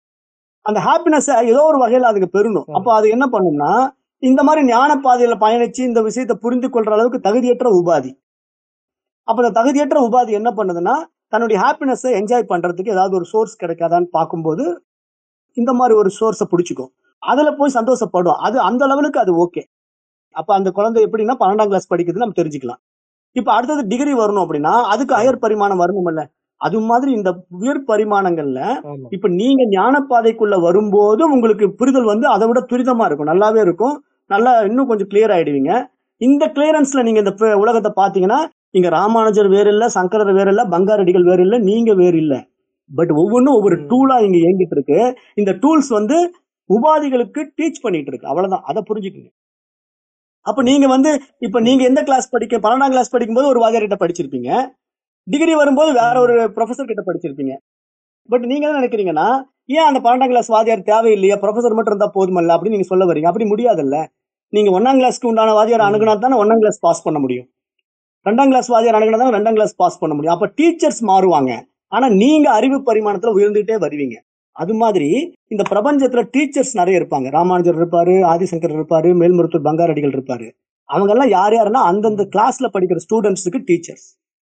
அந்த ஹாப்பினஸ் ஏதோ ஒரு வகையில அதுக்கு பெறணும். அப்போ அது என்ன பண்ணும்னா இந்த மாதிரி ஞான பாதையில பயணிச்சு இந்த விஷயத்தை புரிந்து கொள்ற அளவுக்கு தகுதியற்ற உபாதி அப்ப இந்த தகுதியற்ற உபாதி என்ன பண்ணுதுன்னா தன்னுடைய ஹாப்பினஸை என்ஜாய் பண்றதுக்கு ஏதாவது ஒரு சோர்ஸ் கிடைக்காதான்னு பார்க்கும்போது இந்த மாதிரி ஒரு சோர்ஸை பிடிச்சிக்கும் அதுல போய் சந்தோஷப்படும் அது அந்த லெவலுக்கு அது ஓகே அப்ப அந்த குழந்தை எப்படின்னா பன்னெண்டாம் கிளாஸ் படிக்குதுன்னு நம்ம தெரிஞ்சுக்கலாம். இப்ப அடுத்தது டிகிரி வரணும் அப்படின்னா அதுக்கு. ஹையர் பரிமாணம் வரணும்ல. அது மாதிரி இந்த உயர் பரிமாணங்கள்ல இப்ப நீங்க ஞான பாதைக்குள்ள வரும்போது உங்களுக்கு புரிதல் வந்து அதை விட துரிதமா இருக்கும். நல்லாவே இருக்கும். நல்லா இன்னும் கொஞ்சம் கிளியர் ஆயிடுவீங்க. இந்த கிளியரன்ஸ்ல நீங்க இந்த உலகத்தை பாத்தீங்கன்னா இங்க ராமானுஜர் வேற இல்ல சங்கரர் வேற இல்ல பங்காரடிகள் வேற இல்ல நீங்க வேற இல்ல பட் ஒவ்வொன்றும் ஒவ்வொரு. டூலா இங்க இயங்கிட்டு இருக்கு. இந்த டூல்ஸ் வந்து உபாதிகளுக்கு டீச் பண்ணிட்டு இருக்கு. அவ்வளவுதான். அதை புரிஞ்சுக்குங்க. அப்ப நீங்க வந்து இப்ப நீங்க எந்த கிளாஸ் படிக்க பன்னெண்டாம் கிளாஸ் படிக்கும்போது ஒரு வாத்தியார் கிட்ட படிச்சிருப்பீங்க. டிகிரி வரும்போது வேற ஒரு ப்ரொஃபசர் கிட்ட படிச்சிருப்பீங்க. பட் நீங்க என்ன நினைக்கிறீங்கன்னா ஏன் அந்த பன்னெண்டாம் கிளாஸ் வாத்தியார் தேவையில்லையா? ப்ரொஃபசர் மட்டும் இருந்தா போதுமல்ல? அப்படின்னு நீங்க சொல்ல வரீங்க. அப்படி முடியாதுல்ல. நீங்க ஒன்னாம் கிளாஸ்க்கு உண்டான வாத்தியார் ம். அணுகுனா தானே ஒன்னாம் கிளாஸ் பாஸ் பண்ண முடியும். ரெண்டாம் கிளாஸ் வாத்தியார் அணுகுனா தான் ரெண்டாம் கிளாஸ் பாஸ் பண்ண முடியும். அப்ப டீச்சர்ஸ் மாறுவாங்க. ஆனா நீங்க அறிவு பரிமாணத்துல உயர்ந்துட்டே வருவீங்க. அது மாதிரி இந்த பிரபஞ்சத்துல டீச்சர்ஸ் நிறைய இருப்பாங்க. ராமானுஜர் இருப்பாரு ஆதிசங்கர் இருப்பாரு மேல்மருத்தூர் பங்காரடிகள் இருப்பாரு. அவங்க எல்லாம் யார் யாருன்னா அந்தந்த கிளாஸ்ல படிக்கிற ஸ்டூடெண்ட்ஸுக்கு டீச்சர்ஸ்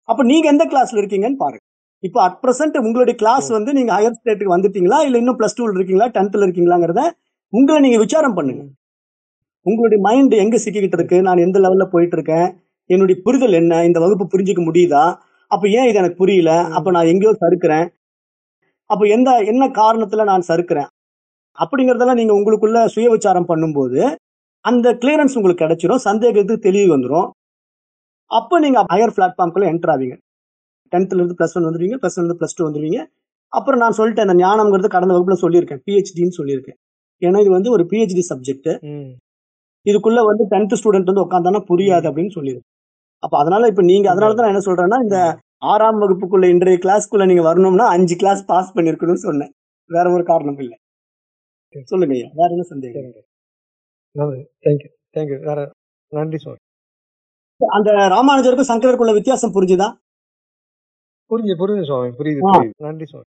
அப்ப நீங்க எந்த கிளாஸ்ல இருக்கீங்கன்னு பாருங்க. இப்போ அட் பிரசன்ட் உங்களுடைய கிளாஸ். வந்து நீங்க ஹையர் ஸ்டேட்டுக்கு வந்துட்டீங்களா? இல்ல இன்னும் பிளஸ் டூல இருக்கீங்களா? டென்த்ல இருக்கீங்களாங்கிறத உங்களை நீங்க விசாரம் பண்ணுங்க. உங்களுடைய மைண்ட் எங்க சிக்கிக்கிட்டு இருக்கு? நான் எந்த லெவல்ல போயிட்டு இருக்கேன்? என்னுடைய புரிதல் என்ன? இந்த வகுப்பு புரிஞ்சுக்க முடியுதா? அப்ப ஏன் இது எனக்கு புரியல. அப்ப நான் எங்கேயோ சறுக்கிறேன். அப்ப எந்த என்ன காரணத்துல நான் சறுக்கிறேன்? அப்படிங்கறதெல்லாம் நீங்க உங்களுக்குள்ள சுய விசாரம் பண்ணும்போது அந்த கிளியரன்ஸ் உங்களுக்கு கிடைச்சிரும். சந்தேகத்துக்கு தெளிவு வந்துரும். அப்ப நீங்க ஹையர் பிளாட்ஃபார்ம்குள்ள என்டர் ஆவீங்க. டென்த்ல இருந்து பிளஸ் ஒன் வந்துருவீங்க பிளஸ் ஒன் பிளஸ் டூ வந்துருவீங்க. அப்புறம் நான் சொல்லிட்டேன் அந்த ஞானம்ங்கிறது கடந்த வகுப்புல சொல்லியிருக்கேன். பிஹெச்டின்னு சொல்லியிருக்கேன். ஏன்னா இது வந்து ஒரு பிஹெச்டி சப்ஜெக்ட். இதுக்குள்ள வந்து டென்த் ஸ்டூடெண்ட் வந்து உட்காந்தானா புரியாது. அப்படின்னு சொல்லியிருக்கேன். அப்ப அதனால இப்ப நீங்க அதனால தான் என்ன சொல்றேன்னா இந்த. ஆறாம் வகுப்புக்குள்ள இன்றைய கிளாஸ்க்குள்ள நீங்க வரணும்னா அஞ்சு கிளாஸ் பாஸ் பண்ணிருக்கணும்னு சொன்னேன். வேற ஒரு காரணம் இல்ல. சரி. சொல்லுங்க ஐயா வேற என்ன சந்தேகம்? தேங்க்யூ தேங்க்யூ வேற நன்றி சுவாமி அந்த ராமானுஜருக்கும் சங்கரருக்குள்ள வித்தியாசம் புரிஞ்சுதா? புரிஞ்சு புரிஞ்சு சுவாமி புரியுது நன்றி சுவாமி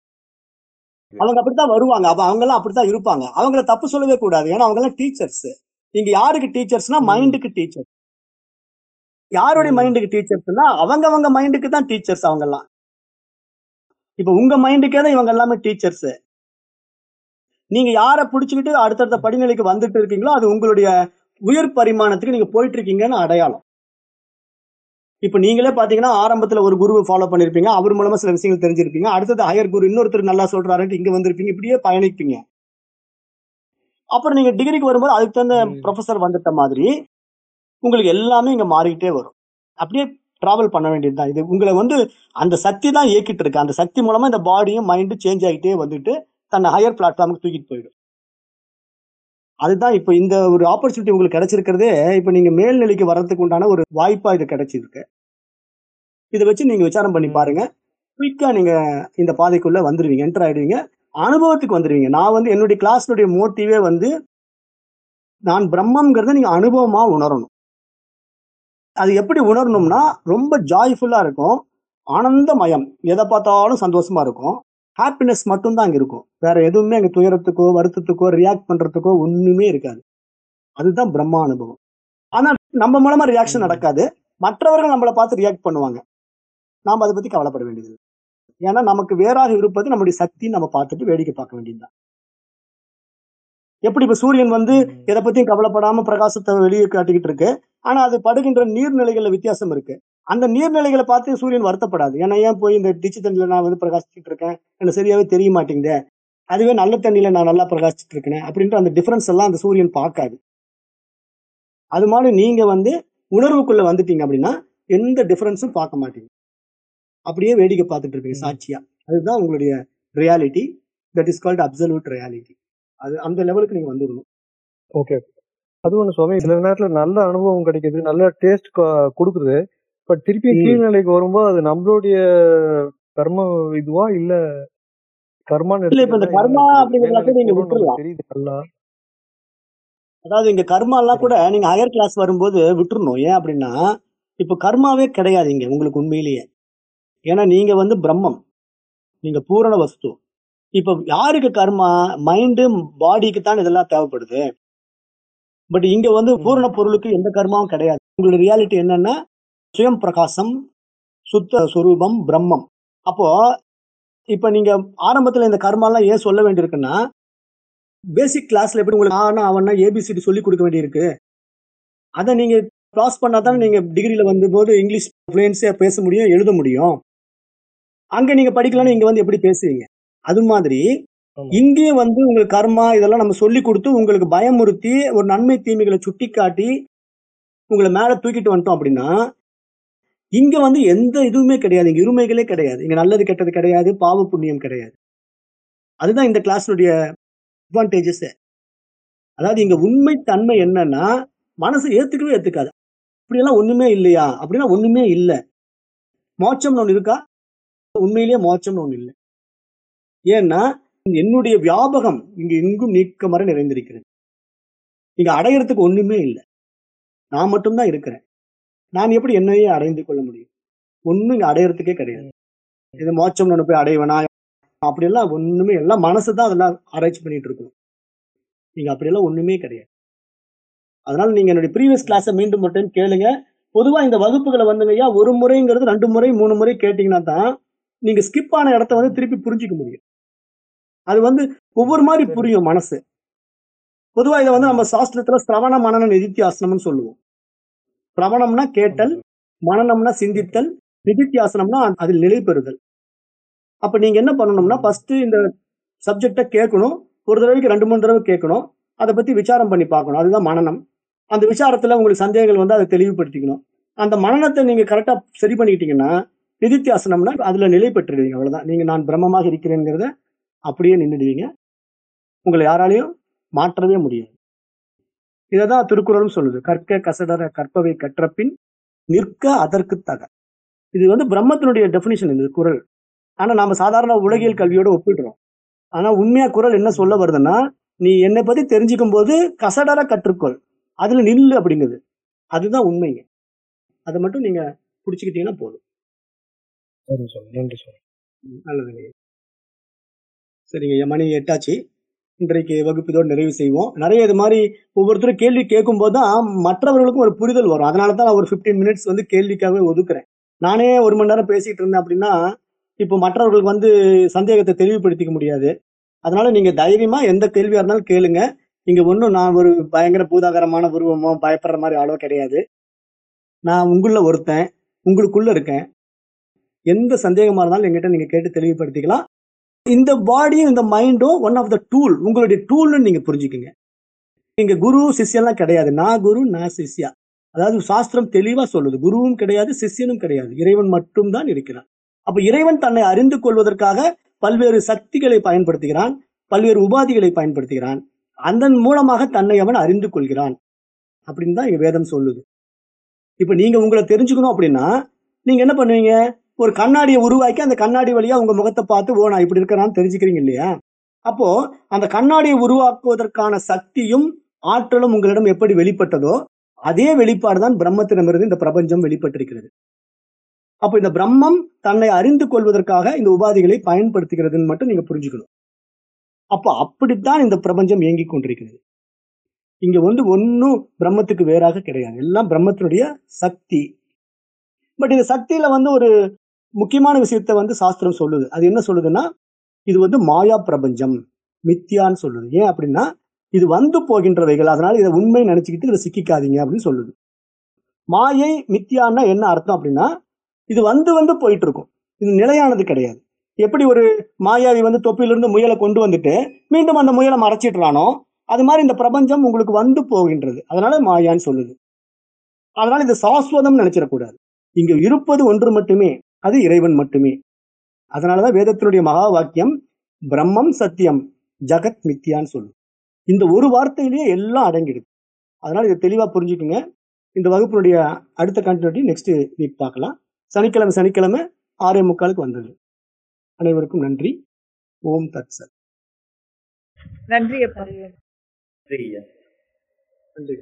அவங்க அப்படித்தான் வருவாங்க. அப்ப அவங்க எல்லாம் அப்படித்தான் இருப்பாங்க. அவங்கள தப்பு சொல்லவே கூடாது. ஏன்னா அவங்க எல்லாம் டீச்சர்ஸ் இங்க யாருக்கு டீச்சர்ஸ்னா. மைண்டுக்கு டீச்சர் யாருடைய. மைண்டுக்கு டீச்சர்ஸ்னா அவங்க அவங்க மைண்டுக்கு தான் டீச்சர்ஸ் அவங்க எல்லாம் இப்ப உங்க மைண்டுக்கே தான் இவங்க எல்லாமே டீச்சர்ஸ் நீங்க யாரை பிடிச்சுக்கிட்டு அடுத்தடுத்த படிநிலைக்கு வந்துட்டு இருக்கீங்களோ அது உங்களுடைய உயர் பரிமாணத்துக்கு நீங்க போயிட்டு இருக்கீங்கன்னு அடையாளம். இப்ப நீங்களே பாத்தீங்கன்னா ஆரம்பத்துல ஒரு குருவை ஃபாலோ பண்ணிருப்பீங்க. அவர் மூலமா சில விஷயங்கள் தெரிஞ்சிருப்பீங்க. அடுத்தது ஹையர் குரு இன்னொருத்தர் நல்லா சொல்றாருன்ட்டு இங்க வந்திருப்பீங்க. இப்படியே பயணிப்பீங்க. அப்புறம் நீங்க டிகிரிக்கு வரும்போது அதுக்கு தகுந்த. ப்ரொஃபசர் வந்துட்ட மாதிரி உங்களுக்கு எல்லாமே இங்க மாறிக்கிட்டே வரும். அப்படியே டிராவல் பண்ண வேண்டியதுதான். இது உங்களை வந்து அந்த சக்தி தான் இயக்கிட்டு இருக்கு. அந்த சக்தி மூலமா இந்த பாடியும் மைண்டும் சேஞ்ச் ஆகிட்டே வந்துட்டு தன்னை ஹையர் பிளாட்ஃபார்முக்கு தூக்கிட்டு போயிடும். அதுதான் இப்போ இந்த ஒரு ஆப்பர்ச்சுனிட்டி உங்களுக்கு கிடைச்சிருக்கிறதே இப்போ நீங்க மேல்நிலைக்கு வர்றதுக்கு உண்டான ஒரு வாய்ப்பா இது கிடைச்சிருக்கு. இதை வச்சு நீங்க விசாரம் பண்ணி பாருங்க. குயிக்கா நீங்க இந்த பாதைக்குள்ள வந்துருவீங்க. என்டர் ஆயிடுவீங்க. அனுபவத்துக்கு வந்துருவீங்க. நான் வந்து என்னுடைய கிளாஸ்னுடைய மோட்டிவே வந்து நான் பிரம்மங்கிறத நீங்க அனுபவமா உணரணும். அது எப்படி உணரணும்னா ரொம்ப ஜாய்ஃபுல்லா இருக்கும். ஆனந்தமயம். எதை பார்த்தாலும் சந்தோஷமா இருக்கும். ஹாப்பினஸ் மட்டும்தான் அங்க இருக்கும். வேற எதுவுமே அங்க துயரத்துக்கோ வருத்தத்துக்கோ ரியாக்ட் பண்றதுக்கோ ஒண்ணுமே இருக்காது. அதுதான் பிரம்மா அனுபவம். ஆனா நம்ம மூலமா ரியாக்ஷன். நடக்காது. மற்றவர்கள் நம்மளை பார்த்து ரியாக்ட் பண்ணுவாங்க. நாம அதை பத்தி கவலைப்பட வேண்டியது. ஏன்னா நமக்கு வேறாக இருப்பது நம்முடைய சக்தி நம்ம பார்த்துட்டு வேடிக்கை பார்க்க வேண்டியதுதான். எப்படி இப்ப சூரியன் வந்து. எதை பத்தியும் கவலைப்படாம பிரகாசத்தை வெளியே காட்டிக்கிட்டு இருக்கு? ஆனா அது படுகின்ற நீர்நிலைகள்ல வித்தியாசம் இருக்கு. அந்த நீர்நிலைகளை பார்த்து சூரியன் வருத்தப்படாது. ஏன்னா ஏன் போய் இந்த டிச்சு தண்ணியில நான் வந்து பிரகாசிச்சுட்டு இருக்கேன்? எனக்கு சரியாவே தெரிய மாட்டேங்குதே. அதுவே நல்ல தண்ணியில நான் நல்லா பிரகாசிச்சுட்டு இருக்கேன் அப்படின்ற அந்த டிஃபரன்ஸ் எல்லாம் அந்த சூரியன் பார்க்காது. அது மாதிரி நீங்க வந்து உணர்வுக்குள்ள வந்துட்டீங்க அப்படின்னா எந்த டிஃபரன்ஸும் பார்க்க மாட்டீங்க. அப்படியே வேடிக்கை பார்த்துட்டு இருப்பீங்க. சாட்சியா. அதுதான் உங்களுடைய reality that is called absolute reality அது அந்த லெவலுக்கு நீங்க வந்துடணும் ஓகே அது ஒண்ணு சுவாமி சில நேரத்துல நல்ல அனுபவம் கிடைக்குது நல்ல டேஸ்ட் கொடுக்குது. பட் திருப்பி. கீழ்நிலைக்கு வரும்போது அது நம்மளுடைய கர்ம இதுவா இல்ல கர்மான்னு இல்ல இப்ப இந்த கர்மா அப்படிங்கறத நீங்க தெரியுது அதாவது இங்க கர்மா எல்லாம் கூட நீங்க ஹையர் கிளாஸ் வரும்போது விட்டுறணும். ஏன் அப்படின்னா இப்ப கர்மாவே கிடையாது இங்க உங்களுக்கு உண்மையிலேயே. ஏன்னா நீங்க வந்து பிரம்மம். நீங்க பூரண வஸ்து. இப்ப யாருக்கு கர்மா மைண்டு பாடிக்கு தான் இதெல்லாம் தேவைப்படுது பட் இங்க வந்து. பூரண பொருளுக்கு எந்த கர்மாவும் கிடையாது உங்களுடைய ரியாலிட்டி என்னன்னா சுயம் பிரகாசம் சுத்த சொரூபம் பிரம்மம் அப்போ இப்ப நீங்க ஆரம்பத்துல இந்த கர்மாலாம் ஏன் சொல்ல வேண்டியிருக்குன்னா பேசிக் கிளாஸ்ல எப்படி உங்களுக்கு ஆனா அவனா ஏபிசிடி சொல்லி கொடுக்க வேண்டியிருக்கு அதை நீங்க கிராஸ் பண்ணாதான். நீங்க டிகிரில வந்தபோது இங்கிலீஷ் ஃப்ளூயன்ஸியா பேச முடியும் எழுத முடியும் அங்க நீங்க படிக்கலன்னா. இங்க வந்து எப்படி பேசுவீங்க அது மாதிரி இங்கேயும் வந்து உங்களுக்கு கர்மா இதெல்லாம் நம்ம சொல்லி கொடுத்து உங்களுக்கு பயமுறுத்தி ஒரு நன்மை தீமைகளை சுட்டி காட்டி உங்களை மேல தூக்கிட்டு வந்துட்டோம் அப்படின்னா இங்க வந்து எந்த இதுவுமே கிடையாது. இங்க இருமைகளே கிடையாது. இங்க நல்லது கெட்டது கிடையாது. பாவ புண்ணியம் கிடையாது. அதுதான் இந்த கிளாஸுடைய அட்வான்டேஜஸ் அதாவது இங்க உண்மை தன்மை என்னன்னா மனசு ஏத்துக்கவே ஏத்துக்காது. அப்படியெல்லாம் ஒண்ணுமே இல்லையா? அப்படின்னா ஒண்ணுமே இல்லை. மோட்சம்னு ஒண்ணு இருக்கா? உண்மையிலேயே மோட்சம்னு ஒண்ணு இல்லை. ஏன்னா என்னுடைய வியாபகம் இங்கு எங்கும் நீக்கமர நிறைந்திருக்கிறது. இங்க அடையறதுக்கு ஒண்ணுமே இல்லை. நான் மட்டும்தான் இருக்கிறேன். நான் எப்படி என்னையே அடைந்து கொள்ள முடியும்? ஒண்ணும் இங்க அடையறதுக்கே கிடையாது. இது மோட்சம் ஒன்று போய் அடைவனா? அப்படியெல்லாம் ஒண்ணுமே எல்லாம் மனசு தான் அதெல்லாம் ஆராய்ச்சி பண்ணிட்டு இருக்கணும் நீங்க அப்படியெல்லாம் ஒண்ணுமே கிடையாது. அதனால நீங்க என்னுடைய ப்ரீவியஸ் கிளாஸை மீண்டும் மட்டும் கேளுங்க. பொதுவா இந்த வகுப்புகளை வந்துங்கய்யா ஒரு முறைங்கிறது ரெண்டு முறை மூணு முறை கேட்டீங்கன்னா தான் நீங்க ஸ்கிப் ஆன இடத்த வந்து திருப்பி புரிஞ்சிக்க முடியும். அது வந்து ஒவ்வொரு மாதிரி புரியும் மனசு. பொதுவா இதை வந்து நம்ம சாஸ்திரத்துல சிரவண மனன நிதித்தியாசனம்னு சொல்லுவோம். சிரவணம்னா கேட்டல் மனநம்னா சிந்தித்தல் நிதித்தியாசனம்னா அதில் நிலை பெறுதல். அப்ப நீங்க என்ன பண்ணணும்னா ஃபர்ஸ்ட் இந்த சப்ஜெக்டை கேட்கணும். ஒரு தடவைக்கு ரெண்டு மூணு தடவை கேட்கணும். அதை பத்தி விசாரம் பண்ணி பார்க்கணும். அதுதான் மனநம் அந்த விசாரத்துல உங்களுக்கு சந்தேகங்கள் வந்து அதை தெளிவுபடுத்திக்கணும். அந்த மனநத்தை நீங்க கரெக்டா சரி பண்ணிக்கிட்டீங்கன்னா நிதித்தியாசனம்னா அதுல நிலை பெற்றுடுவீங்க. அவ்வளவுதான். நீங்க நான் பிரம்மமாக இருக்கிறேங்கிறத அப்படியே நின்றுடுவீங்க உங்களை யாராலையும் மாற்றவே முடியாது. இதைதான் திருக்குறளும் சொல்லுது. கற்க கசடர கற்பவை கற்றபின் நிற்க அதற்கு தக. இது வந்து பிரம்மத்தினுடைய டெபினிஷன் இந்த குறள். ஆனா நாம சாதாரண உலகியல் கல்வியோட ஒப்பிடுறோம். ஆனா உண்மையா குறள் என்ன சொல்ல வருதுன்னா நீ என்னை பத்தி தெரிஞ்சுக்கும் போது கசடர கற்றுக்கொள். அதுல நில்லு அப்படிங்குது. அதுதான் உண்மைங்க. அதை மட்டும் நீங்க புடிச்சுக்கிட்டீங்கன்னா போதும். நன்றி சார். ம், நல்லதுங்க. சரிங்க ஐயா, மணி எட்டாச்சு. இன்றைக்கு வகுப்பு இதோடு நிறைவு செய்வோம். நிறைய இது மாதிரி ஒவ்வொருத்தரும் கேள்வி கேட்கும்போது தான் மற்றவர்களுக்கும் ஒரு புரிதல் வரும். அதனால தான் நான் ஒரு 15 மினிட்ஸ் வந்து கேள்விக்காகவே ஒதுக்குறேன். நானே ஒரு மணி நேரம் பேசிகிட்டு இருந்தேன் அப்படின்னா இப்போ மற்றவர்களுக்கு வந்து சந்தேகத்தை தெளிவுபடுத்திக்க முடியாது. அதனால நீங்கள் தைரியமாக எந்த கேள்வியாக இருந்தாலும் கேளுங்க. இங்கே ஒன்றும் நான் ஒரு பயங்கர பூதாகரமான உருவமோ பயப்படுற மாதிரி ஆளோ கிடையாது. நான் உங்களில் ஒருத்தன் உங்களுக்குள்ளே இருக்கேன். எந்த சந்தேகமாக இருந்தாலும் எங்கிட்ட நீங்கள் கேட்டு தெளிவுபடுத்திக்கலாம். இந்த பாடியும் இந்த மைண்டும் ஒன் ஆஃப் த டூல் உங்களுடைய டூல்னு நீங்க புரிஞ்சுக்கோங்க. நீங்க குரு சிஷ்யெல்லாம் கிடையாது. நான் குரு நான் சிஷ்யா. அதாவது சாஸ்திரம் தெளிவா சொல்லுது. குருவும் கிடையாது சிஷ்யனும் கிடையாது. இறைவன் மட்டும்தான் இருக்கிறான். அப்ப இறைவன் தன்னை அறிந்து கொள்வதற்காக பல்வேறு சக்திகளை பயன்படுத்துகிறான். பல்வேறு உபாதிகளை பயன்படுத்துகிறான். அதன் மூலமாக தன்னை அவன் அறிந்து கொள்கிறான். அப்படின்னு தான் வேதம் சொல்லுது. இப்ப நீங்க உங்களை தெரிஞ்சுக்கணும் அப்படின்னா நீங்க என்ன பண்ணுவீங்க? ஒரு கண்ணாடியை உருவாக்கி அந்த கண்ணாடி வழியா உங்க முகத்தை பார்த்து ஓ நான் இப்படி இருக்கிறான்னு தெரிஞ்சுக்கிறீங்க இல்லையா? அப்போ அந்த கண்ணாடியை உருவாக்குவதற்கான சக்தியும் ஆற்றலும் உங்களிடம் எப்படி வெளிப்பட்டதோ அதே வெளிப்பாடு தான் பிரம்மத்திடமிருந்து இந்த பிரபஞ்சம் வெளிப்பட்டிருக்கிறது. அப்போ இந்த பிரம்மம் தன்னை அறிந்து கொள்வதற்காக இந்த உபாதிகளை பயன்படுத்துகிறதுன்னு மட்டும் நீங்க புரிஞ்சுக்கணும். அப்போ அப்படித்தான் இந்த பிரபஞ்சம் இயங்கிக் கொண்டிருக்கிறது. இங்க வந்து ஒன்றும் பிரம்மத்துக்கு வேறாக கிடையாது. எல்லாம் பிரம்மத்தினுடைய சக்தி. பட் இந்த சக்தியில வந்து ஒரு முக்கியமான விஷயத்தை வந்து சாஸ்திரம் சொல்லுது. அது என்ன சொல்லுதுன்னா இது வந்து மாயா பிரபஞ்சம் மித்தியான்னு சொல்லுது. ஏன் அப்படின்னா இது வந்து போகின்றவைகள். அதனால இதை உண்மை நினைச்சுக்கிட்டு இதை சிக்கிக்காதீங்க அப்படின்னு சொல்லுது. மாயை மித்தியான்னா என்ன அர்த்தம் அப்படின்னா இது வந்து வந்து போயிட்டு இருக்கும் இது நிலையானது கிடையாது. எப்படி ஒரு மாயாவி வந்து தொப்பிலிருந்து முயலை கொண்டு வந்துட்டு மீண்டும் அந்த முயலை மறைச்சிடுறானோ அது மாதிரி இந்த பிரபஞ்சம் உங்களுக்கு வந்து போகின்றது. அதனால மாயான்னு சொல்லுது. அதனால இது சாஸ்வதம் நினைச்சிடக்கூடாது. இங்க இருப்பது ஒன்று மட்டுமே. அது இறைவன் மட்டுமே. அதனாலதான் வேதத்தினுடைய மகா வாக்கியம் பிரம்மம் சத்தியம் ஜகத் மித்தியான்னு சொல்லும். இந்த ஒரு வார்த்தையிலேயே எல்லாம் அடங்கிடுது அதனால இதை தெளிவா புரிஞ்சுக்குங்க. இந்த வகுப்பினுடைய அடுத்த கண்டினியூட்டி நெக்ஸ்ட் வீக் பார்க்கலாம். சனிக்கிழமை சனிக்கிழமை ஆறே முக்காலுக்கு வந்தது. அனைவருக்கும் நன்றி. ஓம் தத் சத். நன்றி நன்றி.